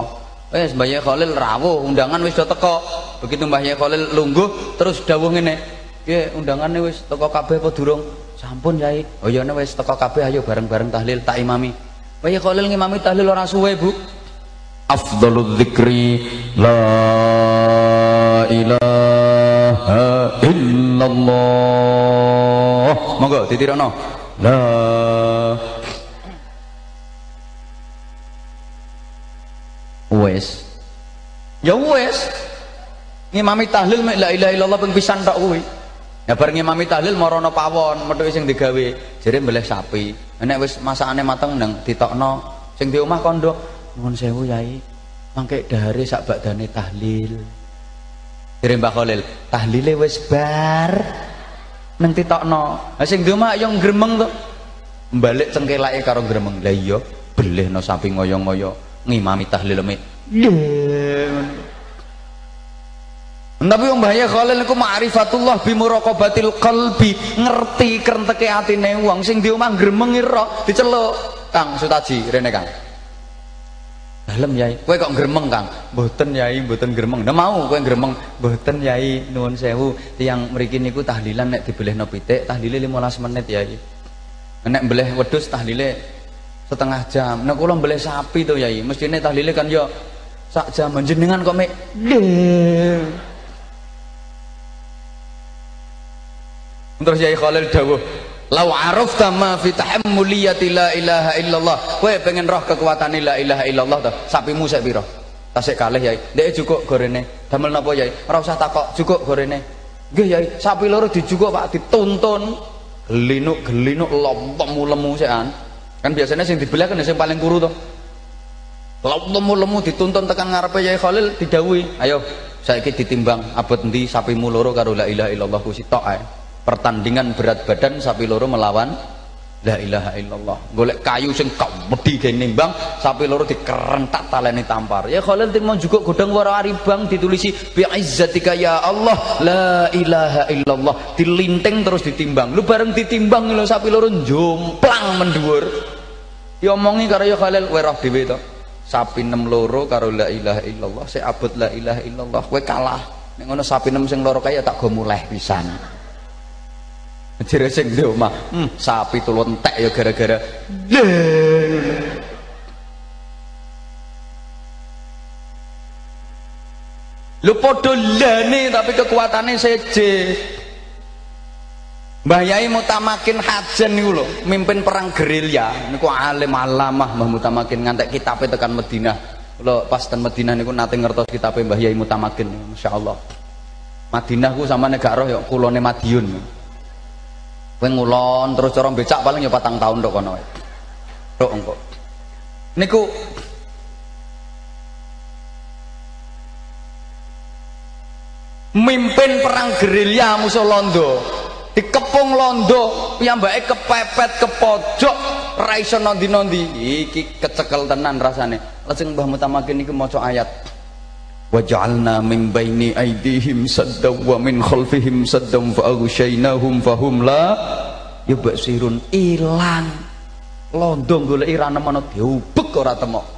Wis Mbah Yai Khalil rawuh undangan wis teko. Begitu Mbah Yai Khalil lungguh terus dawuh ngene. Nggih undangane wis teko kabeh apa durung? Sampun Yai. Oh ya wis teko kabeh ayo bareng-bareng tahlil tak imami. Wah ya Khalil ngimami tahlil ora suwe, Bu. Afdhalul dzikri la ilaha illallah. Monggo ditirono. La Wes. Ya wes. Ngimami tahlil la ilaha illallah ping pisan tok kuwi. Ya bareng imami tahlil marono pawon, methuke sing digawe, jere mbeleh sapi. Nek wis masakane mateng nang ditokno sing di omah kondo, nuwun sewu Yai. Mangke dahare sak badane tahlil. Jere Mbah Khalil, tahlile wis bar. Nang ditokno. Lah sing omah yo gremeng to. Mbalik cengkelake karo gremeng. Lah iya, belehno sapi ngoyo-ngoyo ngimami tahlil me. Tapi yang bahaya Khalil niku ma'rifatullah bi muraqabatil qalbi, ngerti krenteke atine wong sing di omah gremeng ira diceluk. Kang Sutaji rene Kang. Dalem Yai. Kowe kok gremeng Kang? Mboten Yai, mboten gremeng. Nah mau kowe gremeng? Mboten Yai, nuwun sewu. Tiyang mriki niku tahlilan nek dibelehno pitik, tahlile 15 menit Yai. Nek mbeleh wedhus tahlile setengah jam. Nek kula mbeleh sapi to Yai, mestine tahlile kan yo sak jam jenengan kok mek Terus Yai Khalil dawuh, "Lau arafta ma fi tahammuliyati la ilaha illallah." Kowe pengen roh kekuatan la ilaha illallah to? Sapimu sik pira? Tasik kalih Yai. Ndek jukuk gorene. Damel napa Yai? Ora usah takok, jukuk gorene. Nggih Yai, sapi loro dijukuk Pak dituntun. Gelinuk gelinuk lompemu lemu sekan. Kan biasanya sing dibelah kan sing paling kuru to. Lompemu lemu dituntun tekan ngarepe Yai Khalil didhawuhi, "Ayo, saiki ditimbang abot endi sapimu loro karo la ilaha illallah ku sitok ae." Pertandingan berat badan sapi loro melawan la ilaha illallah. Golek kayu sing kawedi gawe nimbang sapi loro dikerentak talene tampar. Ya Khalil timon juga godang wara aribang ditulisi bi izzatika ya Allah la ilaha illallah. Dilinting terus ditimbang. Lu bareng ditimbang lho sapi loro jomplang mendhuwur. Diomongi karo ya Khalil kowe roh dhewe to. Sapi nem loro karo la ilaha illallah sik abot la ilaha illallah kowe kalah. Nek ngono sapi nem sing loro kaya tak go muleh pisan Jere sing di omah, hmm, sapi tuh entek ya gara-gara Lu podo lane tapi kekuatannya seje. Mbah Yai Mutamakin Hajan niku lho, mimpin perang gerilya. Niku alim alamah Mbah Mutamakin ngantek kitabe tekan Madinah. Kula pas ten Madinah niku nate ngertos kitabe Mbah Yai Mutamakin, masyaallah. Madinah ku sama negara roh ya kulone Madiun. Kowe ngulon terus cara becak paling ya patang tahun tok kono. Tok engko. Niku mimpin perang gerilya musuh Londo. Dikepung Londo, piyambake kepepet ke pojok, ra iso nondi-nondi. Iki kecekel tenan rasane. Lajeng Mbah Mutamakin niku maca ayat baini aydihim saddan wa min khalfihim saddan fa aghshaynahum fahum la yubsirun ilang londo golek ira nemono diubek ora temok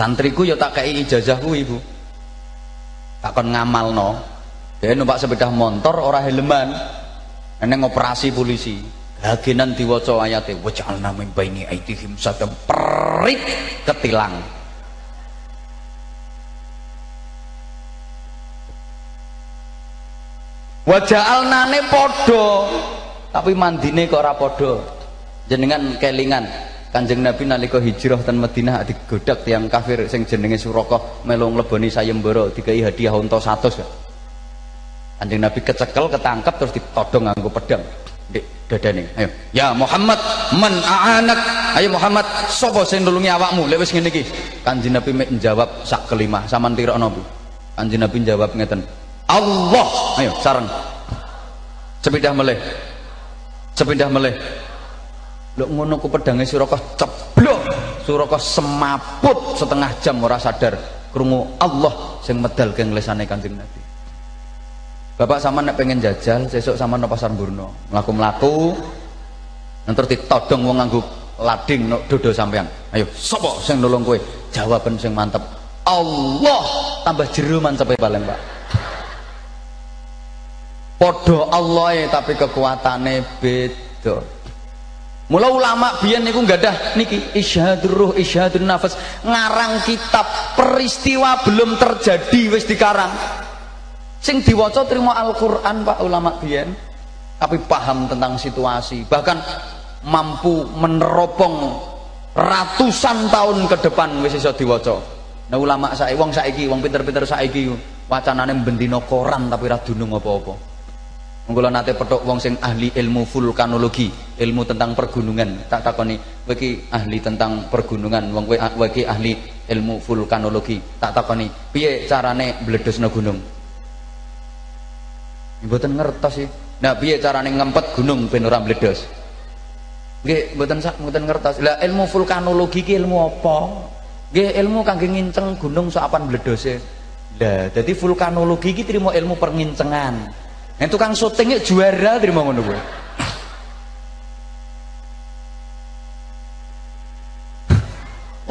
santriku ya tak kei ijazahku ibu. Tak kon ngamalno. Dia numpak sepeda motor ora helman. Neng operasi polisi. Haginan diwaca ayate waj'alna min baini aitihim sadam perit ketilang. Waja'alnane padha. Tapi mandine kok ora padha. Jenengan kelingan. Kanjeng Nabi nalika hijrah ten Madinah digodak tiang kafir sing jenenge Suraka melu ngleboni sayembara dikai hadiah unta 100. Kanjeng Nabi kecekel ketangkep terus ditodong nganggo pedang. Di dadane ayo ya Muhammad man aanak. Ayo Muhammad sapa sing nulungi awakmu? Lek wis ngene iki. Kanjeng Nabi mek njawab sak kelima. Sampean tirokno Bu. Kanjeng Nabi jawab ngeten Allah ayo sareng sepindah meleh sepindah meleh lho ngono ku pedange Suraka ceblok Suraka semaput setengah jam ora sadar krungu Allah sing medal ke nglesane kanjeng Nabi Bapak sama nek pengen jajal, sesuk sama no pasar Burno, melaku-melaku, nanti ditodong wong nganggo lading no dodo sampean. Ayo, sopo sing nolong kue? Jawaban sing mantep. Allah tambah jero mancepe paling Pak. Podo Allah ya, tapi kekuatannya beda. Mula ulama biyen niku ada niki isyahadur ruh isyahadur nafas. Ngarang kitab peristiwa belum terjadi wis dikarang. Sing diwaca terima Al-Qur'an Pak ulama biyen. Tapi paham tentang situasi. Bahkan mampu meneropong ratusan tahun ke depan wis iso diwaca. Nah ulama saya wong saiki wong pinter-pinter saiki wacanane bendina koran tapi ra dunung apa-apa Mengko nate petok wong sing ahli ilmu vulkanologi, ilmu tentang pergunungan. Tak takoni, kowe ahli tentang pergunungan, wong kowe ahli ilmu vulkanologi. Tak takoni, piye carane bledosno gunung? mboten ngertos sih. Nah piye carane ngempet gunung ben ora meledos nggih mboten sak mboten ngertos. Lah ilmu vulkanologi ki ilmu apa? Nggih ilmu kangge nginceng gunung sak apan mledose lah dadi vulkanologi ki trimo ilmu perngincengan Nek tukang syuting juara terima ngono kuwi.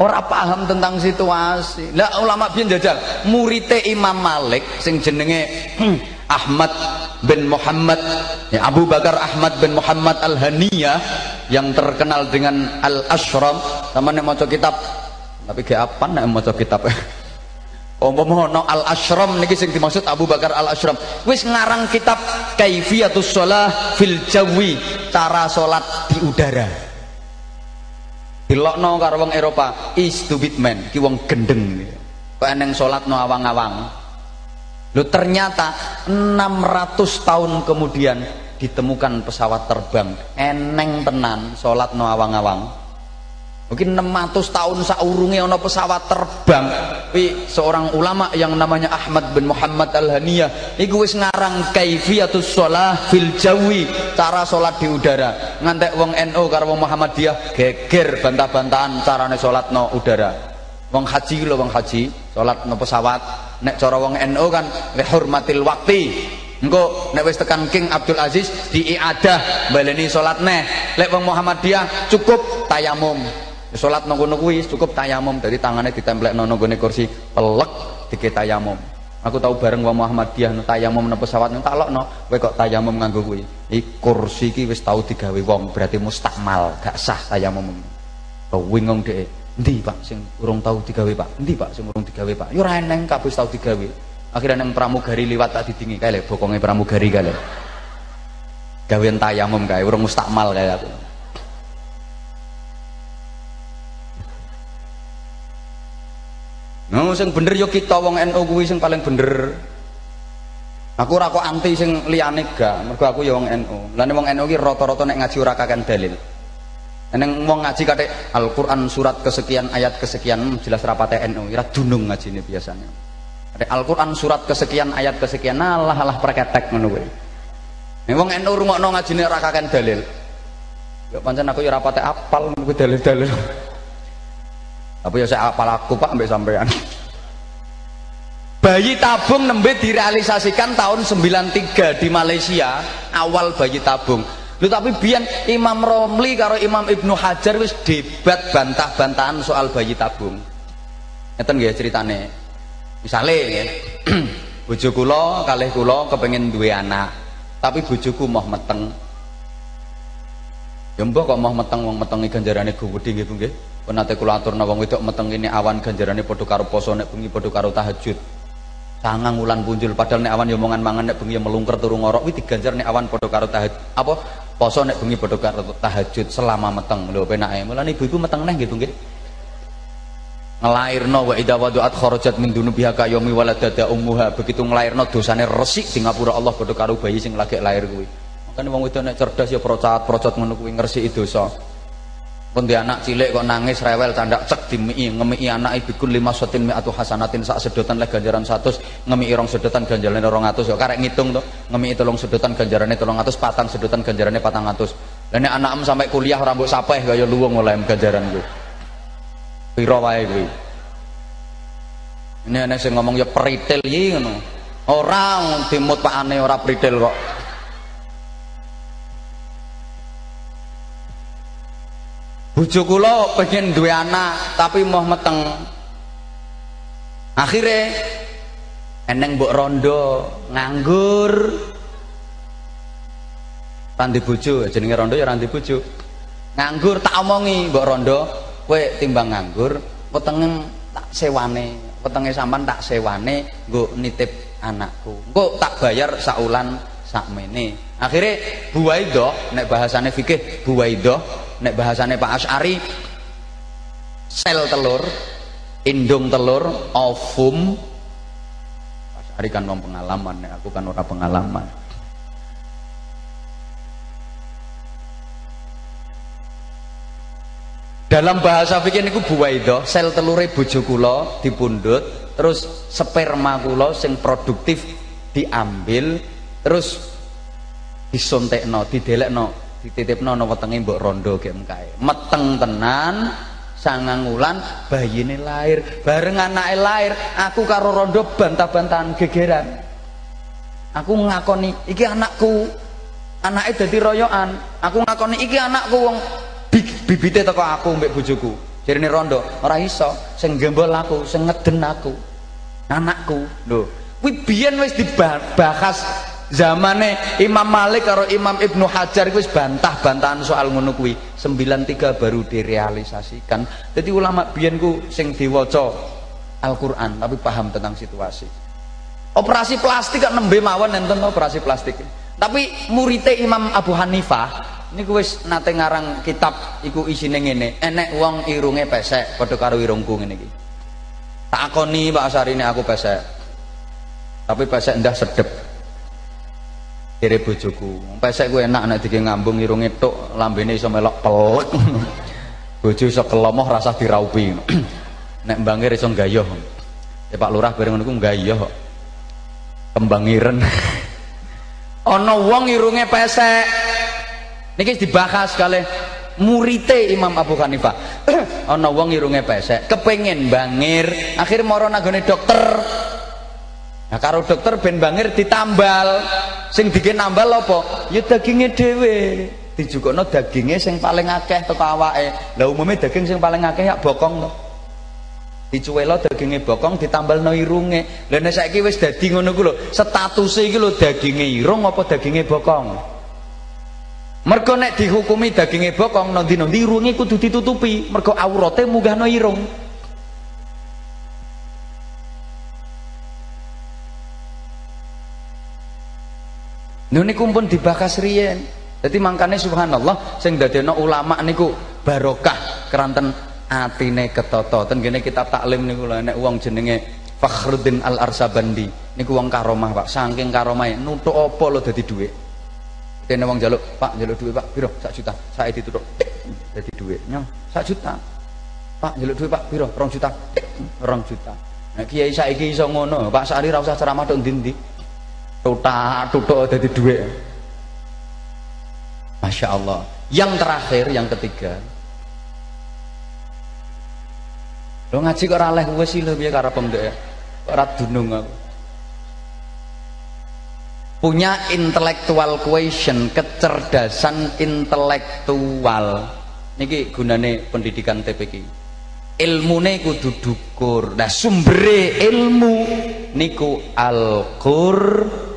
Ora paham tentang situasi. Lah ulama biyen jajal, murite Imam Malik sing jenenge Ahmad bin Muhammad ya, Abu Bakar Ahmad bin Muhammad Al-Haniyah yang terkenal dengan Al-Ashram sama nek maca kitab tapi kayak apa nek maca kitab Umpama no Al-Ashram niki sing dimaksud Abu Bakar Al-Ashram. Wis ngarang kitab Kaifiyatus Shalah fil Jawi cara salat di udara. Dilokno karo wong Eropa is stupid man. Ki wong gendeng. Kok eneng salat no awang-awang. Loh ternyata 600 tahun kemudian ditemukan pesawat terbang. Eneng tenan sholat no awang-awang mungkin 600 tahun saurungnya ono pesawat terbang. Tapi seorang ulama yang namanya Ahmad bin Muhammad Al-Haniyah iku wis ngarang kaifiyatus sholah fil jawi cara sholat di udara. Ngantek wong NU karo wong Muhammadiyah geger bantah-bantahan carane sholat no udara. Wong haji lo wong haji sholat no pesawat. Nek cara wong NU kan lihurmatil wakti engko nek wis tekan King Abdul Aziz diiadah baleni salat neh lek wong Muhammadiyah cukup tayamum salat nang ngono kuwi cukup tayamum dari tangannya ditemplekno nang gone kursi pelek dike tayamum aku tahu bareng wong Muhammadiyah tayamum nang pesawat tak lokno kowe kok tayamum nganggo kuwi iki kursi iki wis tau digawe wong berarti mustakmal gak sah tayamum wingung dhek Ndi Pak sing urung tahu digawe Pak? Ndi Pak sing urung digawe Pak? Yo ora eneng kabeh tau digawe. Akhirnya nang pramugari liwat tak didingi kae bokonge pramugari kae. Gawean tayamum kae urung mustakmal kae aku. Nah, sing bener yo kita wong NU kuwi sing paling bener. Aku ora kok anti sing liyane gak, mergo aku ya wong NU. Lah wong NU ki rata-rata nek ngaji ora kakean dalil. Neng wong ngaji kate Al-Qur'an surat kesekian ayat kesekian jelas rapate NU ira dunung ngaji ini biasanya. Kate Al-Qur'an surat kesekian ayat kesekian alah alah praketek ngono kuwi. Nek wong NU rungokno ngajine ora kaken dalil. Ya pancen aku ya rapate apal kuwi dalil-dalil. Apa ya saya apal aku Pak mbek sampean. Bayi tabung nembe direalisasikan tahun 93 di Malaysia, awal bayi tabung Lho tapi biyen Imam Romli karo Imam Ibnu Hajar wis debat bantah-bantahan soal bayi tabung. Ngeten nggih ceritane. Misale nggih. bojo kula kalih kula kepengin duwe anak, tapi bojoku mau meteng. Ya mbah kok mau meteng wong metengi ganjarane gede nggih Bu nggih. Pun nate kula aturna wong wedok meteng ini awan ganjarane padha karo poso nek bengi padha karo tahajud. Sangang wulan punjul padahal nek awan ya omongan mangan nek bengi ya melungker turu ngorok kuwi diganjar nek awan padha karo tahajud. Apa poso nek bengi padha karo tahajud selama meteng. Lho penake. Mulane ibu-ibu meteng neh nggih Bu nggih. Ngelairno wa idza wadu'at kharajat min dunubiha ka yaumi waladada ummuha. Begitu ngelairno dosane resik di ngapura Allah padha karo bayi sing lagi lahir kuwi. Makane wong wedok nek cerdas ya procot-procot ngono kuwi ngresiki dosa. Pundi anak cilik kok nangis rewel tandak cek dimii ngemii anak bikul lima sotin atau hasanatin sak sedotan leh ganjaran satu ngemii rong sedotan ganjaran rong atus. Ya karek ngitung tuh ngemii tolong sedotan ganjarannya tolong atus patang sedotan ganjarannya patang atus. Dan anak em sampai kuliah rambut sapeh gaya luwung oleh ganjaran gue piro wae gue ini aneh sing ngomong ya peritel yi ngono. Orang timut pak aneh ora peritel kok bojo kula pengen duwe anak tapi mau meteng. Akhirnya eneng mbok rondo nganggur. Randi bojo jenenge rondo ya randi bojo. Nganggur tak omongi mbok rondo kowe timbang nganggur wetenge tak sewane wetenge sampean tak sewane nggo nitip anakku. Engko tak bayar saulan sakmene akhirnya buwaidoh nek bahasane fikih buwaidoh nek bahasane Pak Asy'ari sel telur indung telur ovum. Pak Asy'ari kan wong pengalaman nek aku kan ora pengalaman. Dalam bahasa fikih niku buwaidah sel telure bojo kula dipundhut terus sperma kula sing produktif diambil terus disontekno didelekno dititipno ana wetenge mbok rondo gek mkae. Meteng tenan sangang wulan bayine lahir bareng anake lahir aku karo rondo bantah-bantahan gegeran. Aku ngakoni iki anakku. Anake dadi royokan. Aku ngakoni iki anakku wong. Bibite teko aku mbek bojoku. Jarine rondo ora iso sing gembol aku sing ngeden aku anakku. Lho kuwi biyen wis dibahas zamane Imam Malik karo Imam Ibnu Hajar wis bantah-bantahan soal ngono kuwi. 93 baru direalisasikan. Jadi ulama biyen ku sing diwaca Al-Qur'an tapi paham tentang situasi. Operasi plastik kan nembe mawon enten operasi plastik. Tapi muridnya Imam Abu Hanifah ini wis nate ngarang kitab iku isine ngene enek wong irunge pesek padha karo irungku ngene iki. Tak akoni Pak Asari ini aku pesek. Tapi pesek ndah sedep kiri bojoku. Pesek gue enak nek dike ngambung irunge tok lambene iso melok pelek bojo iso kelomoh rasa diraupi. Nek mbangir iso gayoh ya Pak Lurah bareng ngono ku gayoh kembang iren. Ana wong irunge pesek. Niki dibahas kali murite Imam Abu Hanifah. Ana wong irunge pesek kepengin bangir akhir moro nagone dokter Nah karo dokter ben bangir ditambal. Sing bikin nambal apa? Ya dagingnya dhewe. Dijukukno dagingnya sing paling akeh teko awake. Lah umumnya daging sing paling akeh ya bokong to. Dicuwelo dagingnya bokong ditambalno irunge. Lah nek saiki wis dadi ngono ku lho, statuse iki lho daginge irung apa daginge bokong? Mergo nek dihukumi daginge bokong nondi-nondi irunge kudu ditutupi, mergo aurate munggahno irung. Lho niku pun dibakas riyen. Dadi mangkane subhanallah sing dadekno ulama niku barokah keranten atine ketata. Ten kene kitab taklim niku lho nek wong jenenge Fakhruddin Al Arsabandi niku wong karomah Pak. Saking karomahe nutuk apa lho dadi dhuwit. Dene wong jaluk, Pak jaluk dhuwit Pak, piro? Sak juta. Sae ditutuk dadi dhuwit. Nyong, sak juta. Pak jaluk dhuwit Pak, piro? 2 juta. 2 juta. Nah kiai saiki iso ngono, Pak Sari ra usah ceramah tok ndi-ndi tutak tutuk jadi duit. Masya Allah. Yang terakhir yang ketiga. Lo ngaji kok raleh gue sih lo biar karena pemdek kok rat dunung aku? Punya intellectual question kecerdasan intelektual. Niki gunane pendidikan TPK ilmune kudu dukur. Nah sumbere ilmu niku Al-Qur'an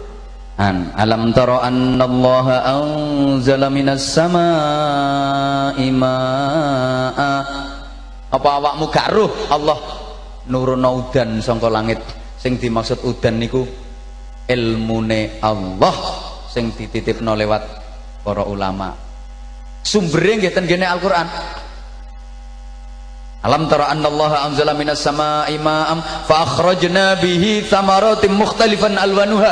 alam tara annallaha anzala minas samaa'i ma'a apa awakmu gak roh Allah nurun udan sangka langit. Sing dimaksud udan niku ilmune Allah sing dititipno lewat para ulama. Sumbernya nggih ten gene Al-Qur'an. Alam tara anna Allah anzala minas samaa'i ma'am fa akhrajna bihi thamaratin mukhtalifan alwanuha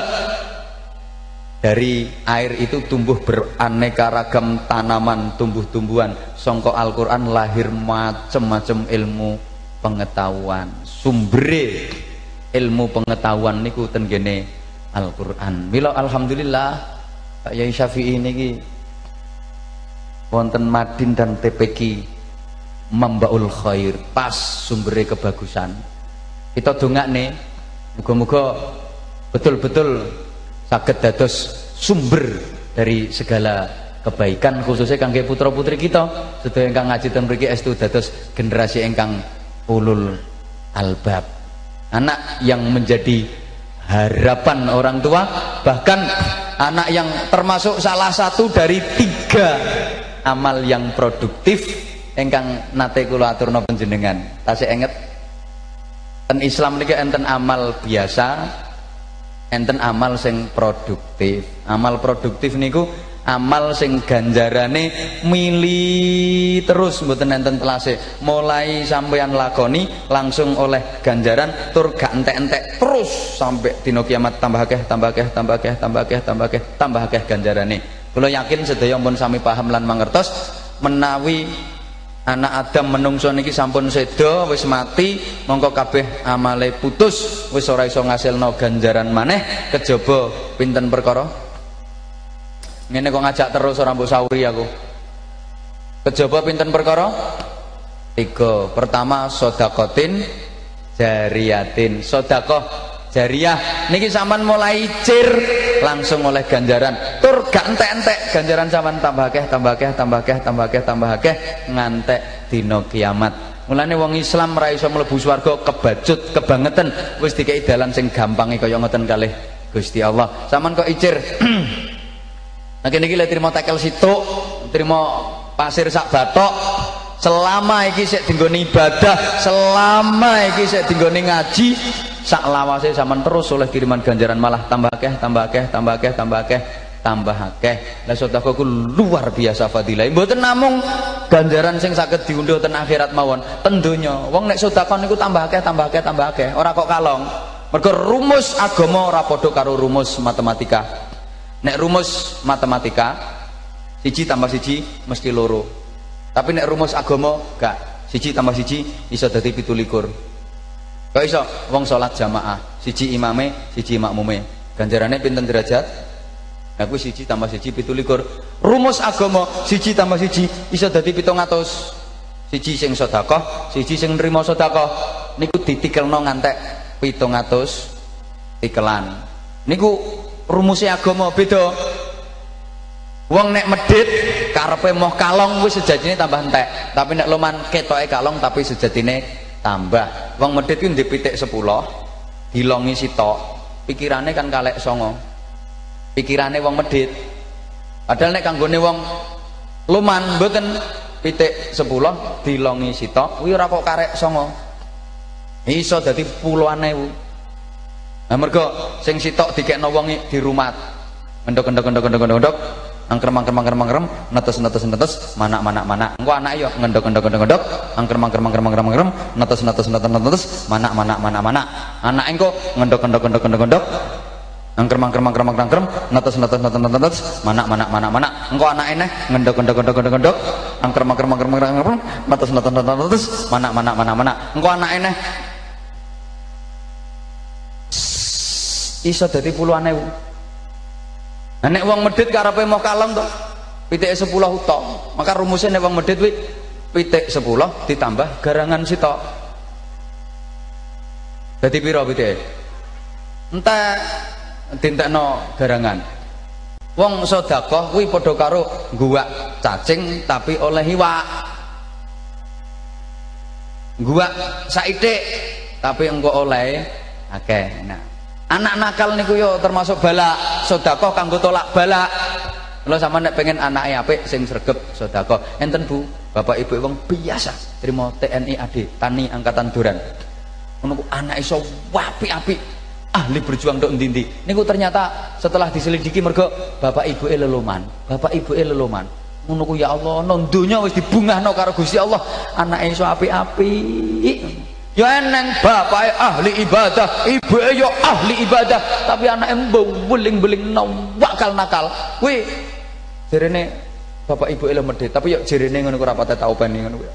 dari air itu tumbuh beraneka ragam tanaman tumbuh-tumbuhan songko Al-Quran lahir macam-macam ilmu pengetahuan sumber ilmu pengetahuan niku tenggene Al-Qur'an. Mila alhamdulillah Pak Yai Syafi'i niki wonten Madin dan TPQ Mambaul Khair pas sumbernya kebagusan. Kita nih, muga-muga betul-betul sakit dados sumber dari segala kebaikan khususnya kangge putra putri kita. Sedaya ingkang ngaji ten mriki estu dados generasi ingkang ulul albab. Anak yang menjadi harapan orang tua bahkan anak yang termasuk salah satu dari tiga amal yang produktif engkang nate kula aturna panjenengan. Tasih enget ten Islam niki enten amal biasa enten amal sing produktif. Amal produktif niku amal sing ganjarane mili terus mboten enten telase. Mulai sampeyan lakoni langsung oleh ganjaran tur gak entek-entek terus sampai dino kiamat. Tambah akeh tambah akeh tambah akeh tambah akeh tambah akeh tambah akeh ganjarane. Kula yakin sedaya pun sami paham lan mangertos menawi anak Adam menungso niki sampun sedo wis mati mongko kabeh amale putus wis ora iso ngasilno ganjaran maneh kejaba pinten perkara Ngene kok ngajak terus orang mbok sauri aku. Kejaba pinten perkara? Tiga. Pertama sodakotin jariyatin. Sodakoh jariah. Niki sampean mulai cir langsung oleh ganjaran. Tur gak entek-entek ganjaran sampean tambah akeh, tambah akeh, tambah akeh, tambah akeh, tambah akeh ngantek dina kiamat. Mulane wong Islam ra iso mlebu swarga kebacut kebangetan wis dikei dalan sing gampange kaya ngoten kalih Gusti Allah. Saman kok icir Nah kini kita terima tekel situ, terima pasir sak batok, selama iki sik dinggoni ibadah, selama iki sik dinggoni ngaji, sak lawase sampean terus oleh kiriman ganjaran malah tambah keh tambah keh tambah keh tambah keh tambah akeh. Lah sedekah luar biasa fadilah. Mboten namung ganjaran sing saged diundhuh ten akhirat mawon. Ten donya wong nek sedekah niku tambah keh tambah keh tambah keh ora kok kalong. Mergo rumus agama ora padha karo rumus matematika. Nek rumus matematika siji tambah siji mesti loro. Tapi nek rumus agama gak. Siji tambah siji bisa dadi 17 Gak iso wong sholat jamaah, siji imame, siji makmume. Ganjarannya pinten derajat? Nah, Aku siji tambah siji pitulikur. Rumus agomo siji tambah siji iso dadi pitung atus. Siji sing sodakoh, siji sing nerima sodakoh. Niku titikel nong antek, pitung atus tikelan. Niku rumusnya agomo beda. Wong nek medit karpe moh kalong wis sejatine tambah antek. tapi nek loman ketoke kalong tapi sejatine tambah. Wong medit ku ndek pitik 10 dilongi sitok. Pikirane kan kalek songo. Pikirane wong medit. Padahal nek kanggone wong luman mboten pitik 10 dilongi sitok. Kuwi ora kok karek songo. Iso dadi puluhan ewu. Nah mergo sing sitok dikekno wong di rumah. Endok endok endok endok endok endok angkrem angkrem angkrem angkrem netes netes netes mana mana mana engko anak yo ngendok ngendok ngendok ngendok angkrem angkrem angkrem angkrem angkrem netes netes netes netes mana mana mana mana anak engko ngendok ngendok ngendok ngendok ngendok angkrem angkrem angkrem angkrem angkrem netes netes netes netes mana mana mana mana engko anak eneh ngendok ngendok ngendok ngendok ngendok angkrem angkrem angkrem angkrem angkrem netes netes netes netes mana mana mana mana engko anak eneh iso dadi puluhan ewu nah, nek wong medit karepe mau kalem to? Pitike 10 utok. Maka rumusnya nek wong medit kuwi pitik 10 ditambah garangan sitok. Dadi pira pitike entek. Dintekno garangan. Wong sedekah kuwi padha karo guwak cacing tapi oleh iwak. Guwak saithik tapi engko oleh akeh. Nah anak nakal niku yo termasuk balak sedekah kanggo tolak balak. Kalau sama nek pengen anak apik sing sregep sedekah. Enten Bu? Bapak Ibu wong biasa terima TNI AD Tani Angkatan Duran ngono anak iso wapi-api ahli berjuang dok endi niku ternyata setelah diselidiki mergo bapak ibu e leloman bapak ibu e leloman ngono ya Allah non donya wis dibungahno karo Gusti Allah. Anake iso api-api ya eneng bapak ahli ibadah ibu e yo ahli ibadah. Tapi anake beling-beling wakal nakal. Kuwi jerene bapak ibu e medhit tapi yo jerene ngono pate tau bani ngono kuwi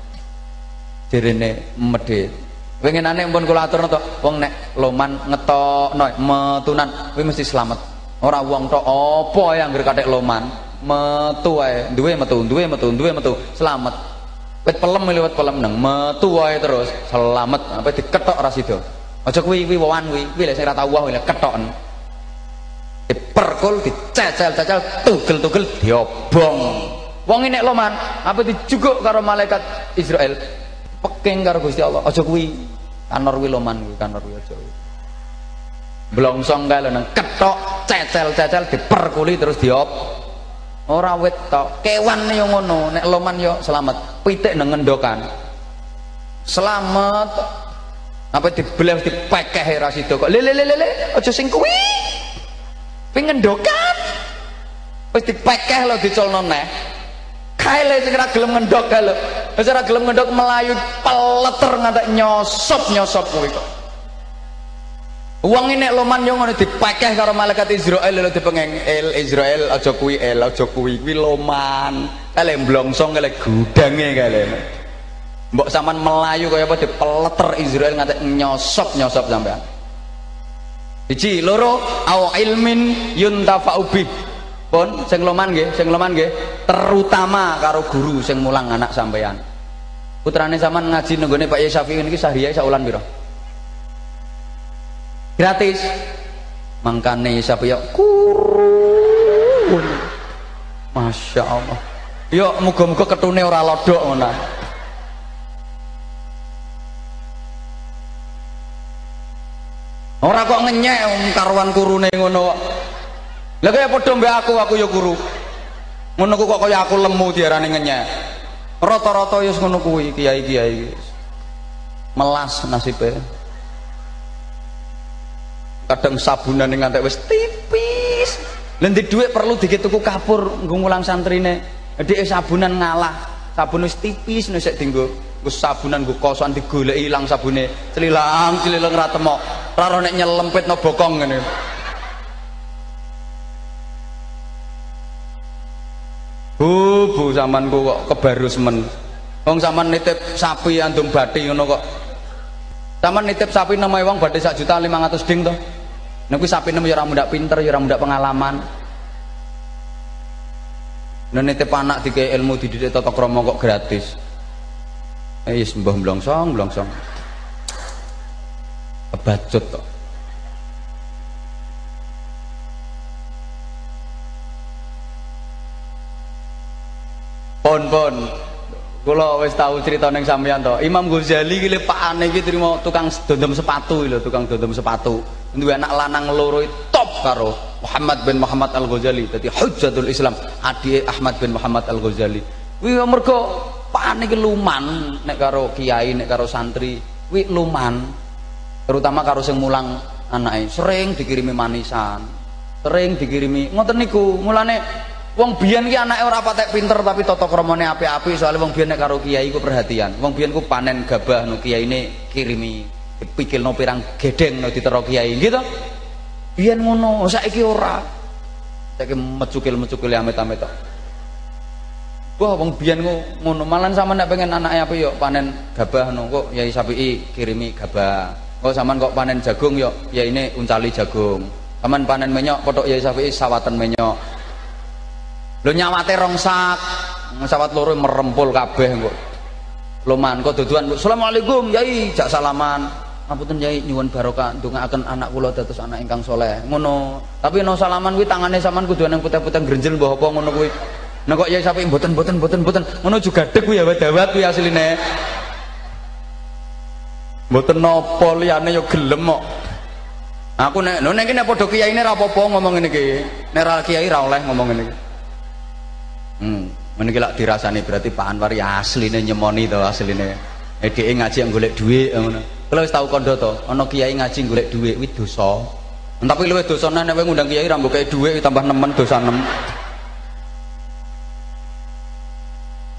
jerene medhit Pengenane pun kula aturno to, wong nek loman ngetokno metunan kuwi mesti selamat. Ora wong tok apa yang kathek loman, metu wae, duwe metu, duwe metu, duwe metu, selamat. Wit pelem liwat pelem nang. Metu wae terus, selamat. Apa diketok ora sida. Aja kuwi kuwi wawan kuwi, kuwi lek sing ora tau wah kuwi ketoken. Diperkul, dicecel-cecel, tugel-tugel diobong. Wong ini loman, apa dijuguk karo malaikat Israel, peking karo Gusti Allah. Aja kuwi. Kanor wi loman kuwi kanor wi aja. Blongsong kae lho nang. Ketok cecel-cecel diperkuli terus diop ora wit tok. Kewan yo ngono nek loman yo selamat. Pitik nang ngendokan. Selamat. Apa dibelah dipekeh ra sida kok le le le le aja sing kuwi? Pengendokan wis dipekeh lho dicolno neh. Kaile sing ora gelem ngendok kae lho. Wis ora gelem ngendok melayu peleter ngantek nyosop-nyosop kuwi kok. Wong ini loman yo ngono dipekeh karo malaikat Israel lho dipengeng el Israel aja kuwi el aja kuwi kuwi loman. Kale mblongsong kale gudange kale. Mbok sampean melayu kaya apa dipeleter Israel ngantek nyosop-nyosop sampean. Biji loro au ilmin yuntafa'u bih pun sing loman nggih sing loman nggih terutama karo guru sing mulang anak sampean putrane sampean ngaji nenggone Pak Yai Syafi'i niki sahriyae saulan pira gratis. Mangkane Syafi'i kurun. Masya Allah. Yuk muga-muga ketune ora lodok ngono. Ora kok ngenyek karuan kurune ngono. Lah kaya padha mbek aku, aku ya guru. Ngono kok kaya aku lemu diarani ngenyek. Rata-rata ya ngono kuwi kiai-kiai. Melas nasibe. Kadang sabunan yang ngantek wis tipis. Ndek dhuwit perlu dikit tuku kapur ngulang santrine. Dhek sabunan ngalah. Sabun wis tipis sik dienggo. Nggo sabunan nggo kosokan digoleki ilang sabune. Celilang celilang ra temok. Ora nek nyelempitno bokong ngene. Bu, bu sampean kok kebaru semen. Wong sampean nitip sapi andung bathi ngono kok. Sampean nitip sapi namae wong bathi sak juta 500 ding to. Nek kuwi sapi nemu ya ora mundak pinter, ya ora mundak pengalaman. Nek nitip anak dike ilmu dididik tata krama kok gratis. Eh, yes, mbah blongsong, blongsong. Kebacut to. pon pon kula wis tahu cerita ning sampeyan to. Imam Ghazali iki lepakane iki trimo tukang dondom sepatu lho tukang dondom sepatu. Duwe anak lanang loro top karo Muhammad bin Muhammad Al Ghazali dadi Hujjatul Islam adi Ahmad bin Muhammad Al Ghazali kuwi mergo pakane iki luman nek karo kiai nek karo santri kuwi luman terutama karo sing mulang anake. Sering dikirimi manisan sering dikirimi ngoten niku mulane Wong biyen ki anake ora patek pinter tapi tata kramane apik-apik soalnya wong biyen nek karo kiai ku perhatian. Wong biyen ku panen gabah no kiyaine kirimi pikilno pirang gedeng no ditero kiai gitu. Biyen ngono, saiki ora. Saiki mecukil-mecukil amit-amit tok. Wah wong biyen ngono, malan sama nek pengen anake apik yo panen gabah no kok Yai Sapi'i kirimi gabah. Kok sampean kok panen jagung yo ini uncali jagung. Sampean panen menyok potok Yai Sapi'i sawatan menyok Lho nyawate rong sak. Sawat loro merempul kabeh kok. Loman kok duduan. Assalamualaikum, Yai, jak salaman. ngapunten Yai nyuwun barokah. Ndongaaken anak kula dados anak ingkang soleh. Ngono. Tapi no salaman kuwi tangane sampean kudu nang putih-putih grenjel mbah apa ngono kuwi? Nek kok Yai sampe mboten mboten mboten mboten? Ngono juga dek kuwi ya dawat kuwi asline. Mboten napa liyane ya gelem kok aku nek lho nek nek padha kiyaine ra apa-apa ngomong ngene iki. Nek ra kiai ra oleh ngomong ngene iki hmm ngene iki lak dirasani berarti Pak Anwar ya asline nyemoni to asline Ede ngaji yang golek duit ngono. Kalau wis tau kondo to, ana kiai ngaji golek duit kuwi dosa. Tapi luwih dosane nek ngundang kiai ra mbok duit tambah nemen dosa nem.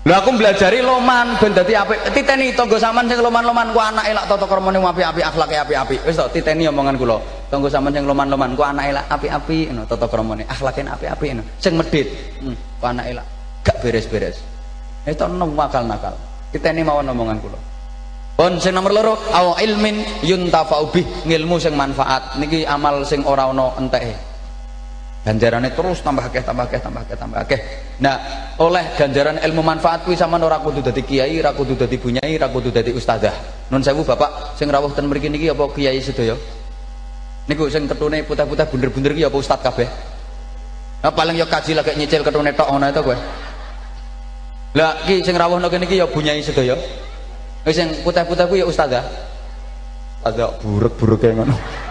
Lha aku belajari loman ben dadi apik. Titeni tangga sampean sing loman-loman ku anake lak tata kramane apik-apik, akhlake apik-apik. Wis to titeni omongan kula. Tangga sampean sing loman-loman ku anake lak apik-apik ngono, tata kramane, akhlake apik-apik ngono. Sing medhit, hmm, ku anake lak gak beres-beres. Itu nemu akal nakal. Kita ini mau omongan kula. Pun sing nomor loro au ilmin yuntafa'u bih ngilmu sing manfaat niki amal sing ora ana enteke. Ganjarane terus tambah akeh tambah akeh tambah akeh tambah akeh. Nah, oleh ganjaran ilmu manfaat kuwi sampean ora kudu dadi kiai, ora kudu dadi bunyai, ora kudu dadi ustazah. Nun sewu Bapak sing rawuh ten mriki niki apa kiai sedaya? Niku sing ketune putih-putih bunder-bunder iki apa ustaz kabeh? Nah, paling ya kaji lagi nyicil ketune tok ngono itu kowe. Lah ki sing rawuhno kene iki ya bunyai sedaya. Wis sing putih-putih ku ya ustazah. Ada buruk-buruke ngono.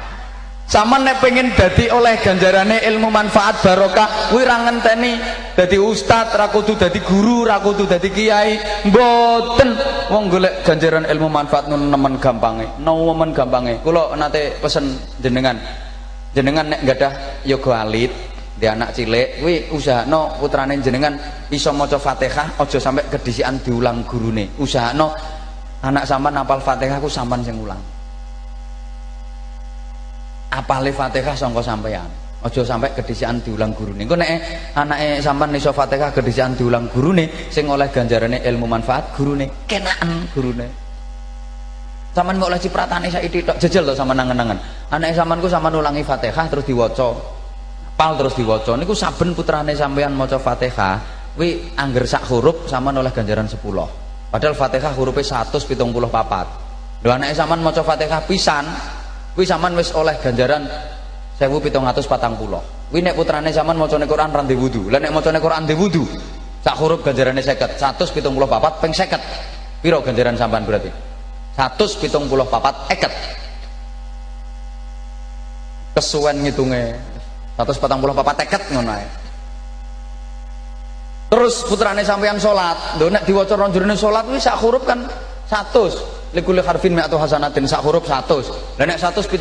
Sama nek pengen dadi oleh ganjarane ilmu manfaat barokah kuwi ra ngenteni dadi ustaz, ra kudu dadi guru, ra kudu dadi kiai. Mboten wong golek ganjaran ilmu manfaat nemen gampange. Nemen gampange. Kula nate pesen jenengan. Jenengan nek gadah yoga alit, dia anak cilik kuwi usahano putrane jenengan iso maca Fatihah aja sampai kedisian diulang gurune usahano anak sampean apal Fatihah ku sampean sing ulang apale Fatihah sangka sampean aja sampai kedisian diulang gurune. Engko nek anake sampean iso Fatihah kedisian diulang gurune sing oleh ganjarane ilmu manfaat gurune kenaan gurune. Sampean mau oleh cipratane saiki tok jejel to sampean nangen-nangen. Anake sampean ku sampean ulangi Fatihah terus diwaca. Pal terus diwaca. Niku saben putrane sampean maca Fatihah kuwi angger sak huruf sama oleh ganjaran 10 padahal Fatihah hurufnya 174 lho anake sampean maca Fatihah pisan kuwi sampean wis oleh ganjaran 1740 kuwi nek putrane sampean macane Quran ra wudu. Lah nek macane Quran ndek wudu sak huruf ganjarane 50 174 ping 50 piro ganjaran sampean berarti? 174 eket. Kesuwen ngitungnya 144 teket ngono ae. Terus putrane sampeyan salat, lho nek diwaca ron jroning salat kuwi sak huruf kan 100. Likul harfin mi'atu hasanatin sak huruf 100. Lah nek 174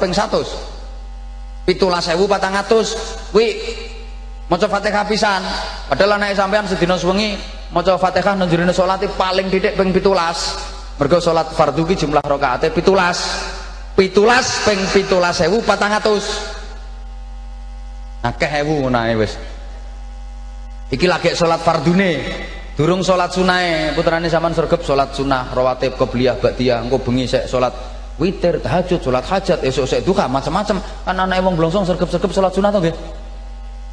ping 100. 17400 kuwi maca Fatihah pisan. Padahal nek sampeyan sedina suwengi maca Fatihah nang jroning salat paling titik ping 17. Mergo salat fardhu ki jumlah rakaate 17. 17 ping 17400 akeh ewu ngono wis iki lagi salat fardune durung salat sunahe putrane sampean sergep salat sunah rawatib qobliyah ba'diyah engko bengi sik salat witir tahajud salat hajat esuk sik duha macam-macam kan anake wong blongsong sergep-sergep salat sunah to nggih?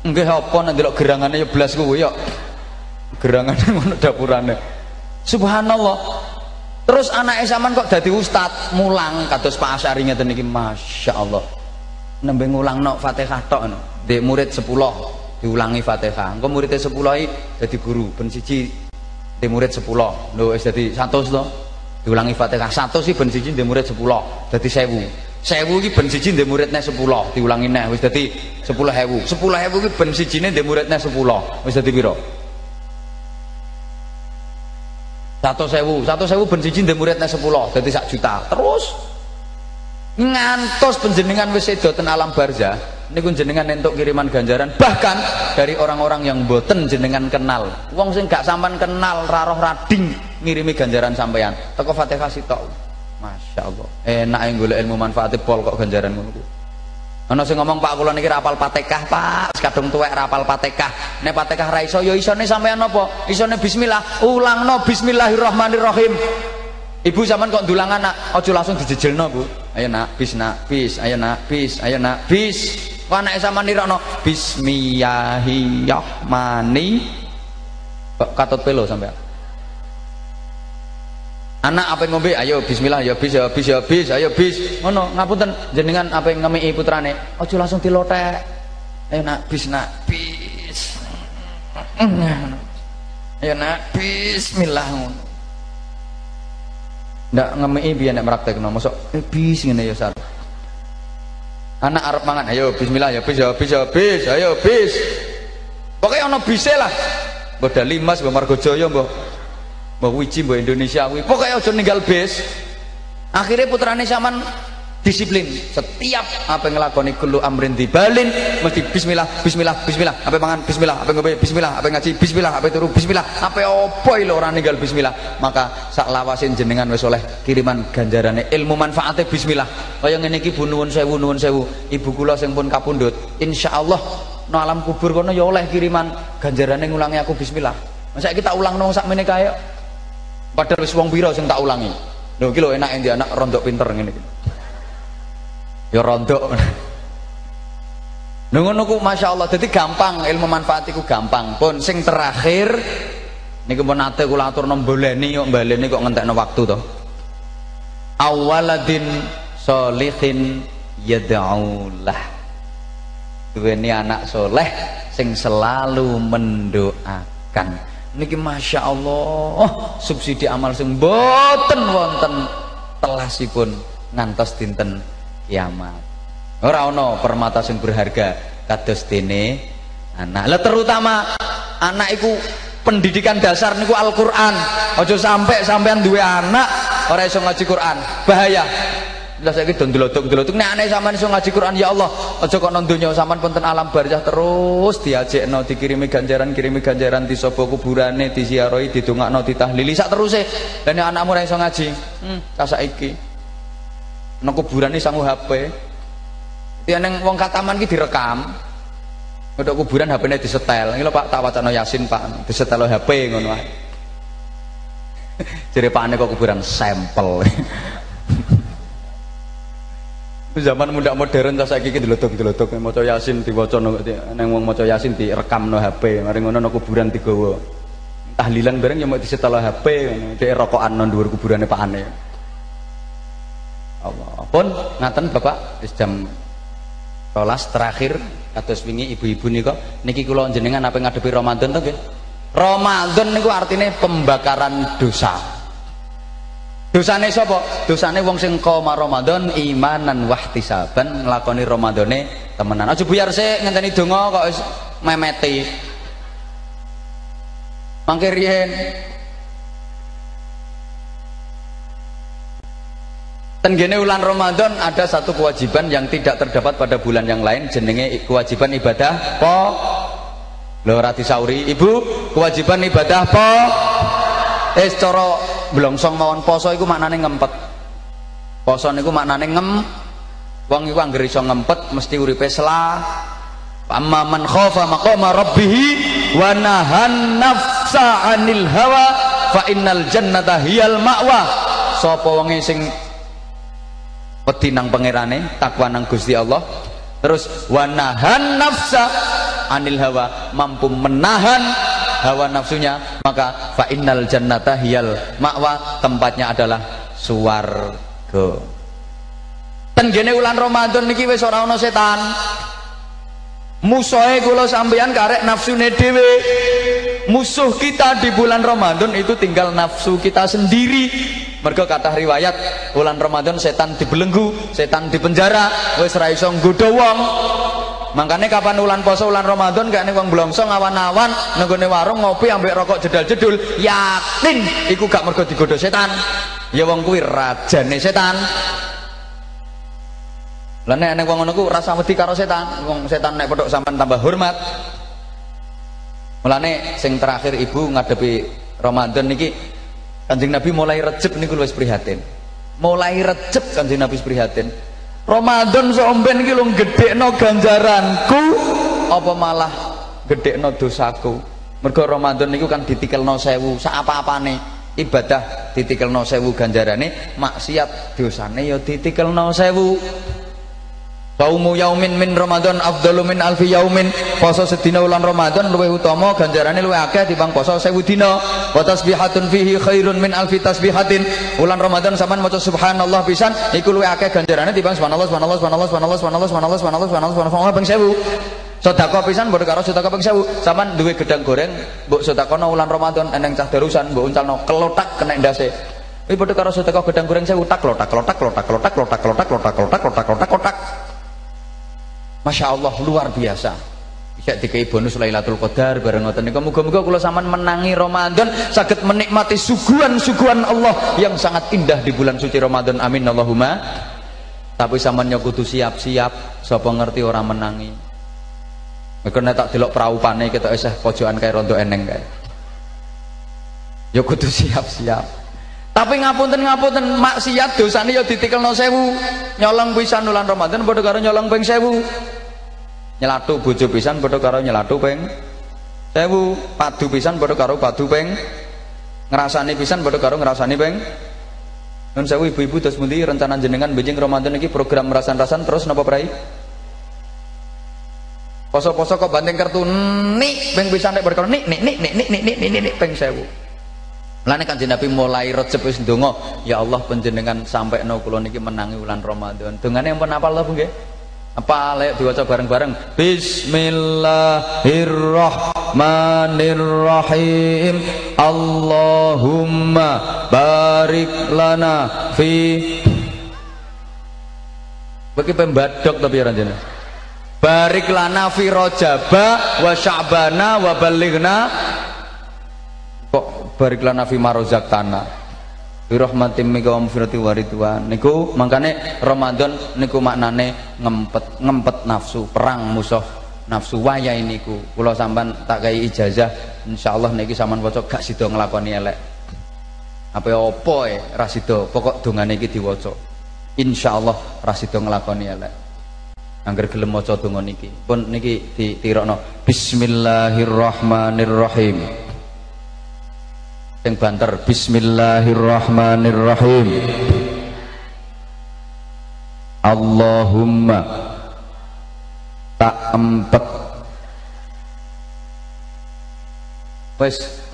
Nggih apa nek ndelok gerangane ya blas kuwi ya gerangane ngono dapurane. Subhanallah. Terus anak sampean kok dadi ustad? Mulang kados Pak Asyari ngeten iki masyaallah. Nembe ngulangno Fatihah tok no di murid 10 diulangi Fatihah. Engko muridnya 10 iki dadi guru. Ben siji di murid 10 lho wis dadi 100 to diulangi Fatihah. 100 sih ben siji di murid 10 dadi 1000 1000 iki ben siji di muridnya 10 diulangi neh wis dadi 10000 10000 iki ben sijine di muridnya 10 wis dadi satu sewu, satu sewu ben siji ndek muridnya sepuluh, jadi sak juta. Terus? Ngantos penjenengan wis ten alam barzah niku jenengan entuk kiriman ganjaran. Bahkan dari orang-orang yang boten jenengan kenal. Wong sing gak sampean kenal raroh rading ngirimi ganjaran sampean. Teko Fatihah sitok. Masya Allah. Enak yang golek ilmu manfaat pol kok ganjaran ngono ana sing ngomong Pak kula niki rapal Fatihah Pak. Kadung tuwek rapal Fatihah nek Fatihah ra iso ya isone sampean apa? Isone bismillah. Ulangno bismillahirrahmanirrahim. Ibu zaman kok dulang anak, ojo langsung dijejelno, Bu. Ayo nak, bis nak, bis, ayo nak, bis, ayo nak, bis. Kok sama nirono Bismillahirrahmanirrahim. Kok katut pelo sampai. anak apa ngombe ayo bismillah ya bis ya bis ya bis ayo bis. Ngono ngapunten jenengan apa yang ngemi putrane? Aja langsung dilotek. Ayo nak bis nak bis. Ayo nak bismillah. Ngono ndak ngemi biar nek praktekno mosok eh, bis ngene ya sar anak arep mangan ayo bismillah ya bis ya bis ya bis ayo bis. Pokoknya ono bise lah. Mbok Dalimas mbok Margojaya mbok mbok Wiji mbok Indonesia kuwi pokoke aja ninggal bis. Akhirnya putrane sampean disiplin. Setiap apa yang ngelakoni kulu amrin dibalin mesti bismillah bismillah bismillah. Apa mangan bismillah. Apa ngobe bismillah. Apa ngaji bismillah. Apa turu bismillah. Apa opo lho orang ninggal bismillah. Maka sak lawasin jenengan wis oleh kiriman ganjarane ilmu manfaatnya bismillah. Kaya ngene iki Bu nuwun sewu nuwun sewu. Ibu kula sing pun kapundhut insyaallah no alam kubur kono ya oleh kiriman ganjarane ngulangi aku bismillah. Masa kita ulang nong sak meneh kae. Padahal wis wong pira sing tak ulangi. Lho iki lho enak endi anak rondok pinter ngene iki ya ngono ku Masya Allah jadi gampang ilmu manfaat itu gampang. Pun sing terakhir niku pun nate kula atur nemboleni kok baleni kok ngentekno waktu to. Awaladin solihin yad'ulah. Duweni anak soleh sing selalu mendoakan. Niki masya Allah oh, subsidi amal sing boten wonten telasipun ngantos dinten kiamat. Ora ana permata sing berharga kados dene anak. Lah terutama anak iku pendidikan dasar niku Al-Qur'an. Aja sampai sampean duwe anak ora iso ngaji Quran. Bahaya. Lah saiki do ndelodok-ndelodok nek aneh sampean iso ngaji Quran ya Allah aja kok nang donya sampean ponten alam barzah terus diajekno dikirimi ganjaran kirimi ganjaran di sapa kuburane disiarahi didongakno ditahlili. Sak teruse lah nek anakmu ora iso ngaji hmm kasaiki nang kuburane sangu HP ya neng wong kataman ki direkam. Untuk kuburan HP-ne disetel. Ini lho Pak tak wacana Yasin Pak. Disetel HP ngono jadi Pak kok kuburan sampel. Zaman muda modern tas saiki iki dilotok-dilotok maca Yasin diwaca nang wong maca Yasin direkamno HP mari ngono nang kuburan digawa. Tahlilan bareng ya mau disetel HP ngono dhek rokokan nang dhuwur kuburane Pak Ane Allah. Pun ngaten Bapak wis jam 12 terakhir kados wingi ibu-ibu nika niki kula jenengan apa ngadepi Ramadan to nggih? Ramadan niku artinya pembakaran dosa. Dosane sapa? Dosane wong sing koma Ramadan imanan wahtisaban nglakoni Ramadane temenan. Aja buyar sik ngenteni donga kok wis memeti. Mangke Tenggene bulan Ramadan ada satu kewajiban yang tidak terdapat pada bulan yang lain jenenge kewajiban ibadah po. Lho rati sauri ibu kewajiban ibadah po. Eh cara blongsong mawon poso iku maknane ngempet. Poso niku maknane ngem. Wong iku anggere iso ngempet mesti uripe selah amma man khafa maqama rabbih wa nahan nafsa 'anil hawa fa innal jannata hiyal ma'wa. Sapa wonge sing wedi nang pangerane takwa nang Gusti Allah. Terus wa nahan nafsa 'anil hawa mampu menahan hawa nafsunya maka fa innal jannata hiyal ma'wa tempatnya adalah suwarga tenggene ulan Ramadan niki wis ora ana setan. Musuhe kula sampeyan karek nafsune dhewe. Musuh kita di bulan Ramadan itu tinggal nafsu kita sendiri mereka kata riwayat bulan Ramadan setan dibelenggu setan dipenjara wis ra iso nggodha wong. Makanya kapan ulan poso ulan Ramadan gak wong blongsong awan-awan nenggone warung ngopi ambek rokok jedal-jedul yakin iku gak mergo digoda setan. Ya wong kuwi rajane setan. Lah nek nek wong ngono ku rasa wedi karo setan wong setan nek pedhok sampean tambah hormat. Mulane sing terakhir ibu ngadepi Ramadan niki Kanjeng Nabi mulai recep niku wis prihatin. Mulai recep Kanjeng Nabi prihatin. Ramadan somben iki lho gedhekno ganjaranku apa malah gedhekno dosaku? Mergo Ramadan niku kan ditikelno sewu sak apa-apane. Ibadah ditikelno sewu ganjarane maksiat dosane ya ditikelno sewu Saumu yaumin min Ramadan afdalu min alfi yaumin. Poso sedina ulan Ramadan luwih utama ganjarane luwih akeh dibanding poso 1000 dina. Wa tasbihatun fihi khairun min alfi tasbihatin. Ulan Ramadan sampean maca subhanallah pisan iku luwih akeh ganjarane dibanding subhanallah subhanallah subhanallah subhanallah subhanallah subhanallah subhanallah subhanallah subhanallah ping 1000. Sedekah pisan mbok karo sedekah ping 1000. Sampean duwe gedang goreng mbok sedekahno ulan Ramadan eneng cah darusan mbok uncalno kelotak kena ndase. Iki padha karo sedekah gedang goreng 1000 tak lotak lotak lotak lotak lotak lotak lotak lotak lotak lotak lotak Masya Allah luar biasa Bisa dikai bonus Lailatul Qadar bareng ngoten niku muga-muga kula saman menangi Ramadan sakit menikmati suguhan-suguhan Allah yang sangat indah di bulan suci Ramadan. Amin Allahumma. Tapi saman yo kudu siap-siap sapa ngerti orang menangi. Karena nek tak perahu praupane kita isih eh, pojokan kayak rondo eneng kae. Yo kudu siap-siap. Tapi ngapunten ngapunten maksiat dosane yo ditikelno sewu. Nyolong bisa bulan Ramadan padha karo nyolong beng sewu nyelatu bojo pisan padha karo nyelatu ping sewu padu pisan padha karo padu ping ngrasani pisan padha karo ngrasani ping Nun sewu ibu-ibu terus mundi rencana jenengan bejing Ramadan ini program rasan-rasan terus napa prai? Poso-poso kok banting kartu nik ping pisan nek berkaro nik nik nik nik nik nik nik nik nik ping sewu. Mulane Kanjeng Nabi mulai recep wis ndonga, ya Allah panjenengan sampai no kula niki menangi bulan Ramadan. Dongane ampun apal lah nggih? Apa lek diwaca bareng-bareng? Bismillahirrahmanirrahim. Allahumma barik lana fi bagi pembadok tapi ranjana. Barik lana fi rojaba wa sya'bana wa balighna. Kok barik lana fi marozak tanah birahmatim mika wa mufirati waridwan niku makane Ramadan niku maknane ngempet ngempet nafsu perang musuh nafsu wayah niku. Kula sampean tak kai ijazah insyaallah niki sampean waca gak sida nglakoni elek. Apa apa e ra sida? Pokok dongane iki diwaca. Insyaallah ra sida nglakoni elek. Angger gelem maca donga niki. Pun niki ditirokno. Bismillahirrahmanirrahim yang banter Bismillahirrahmanirrahim. Allahumma tak empet. Wes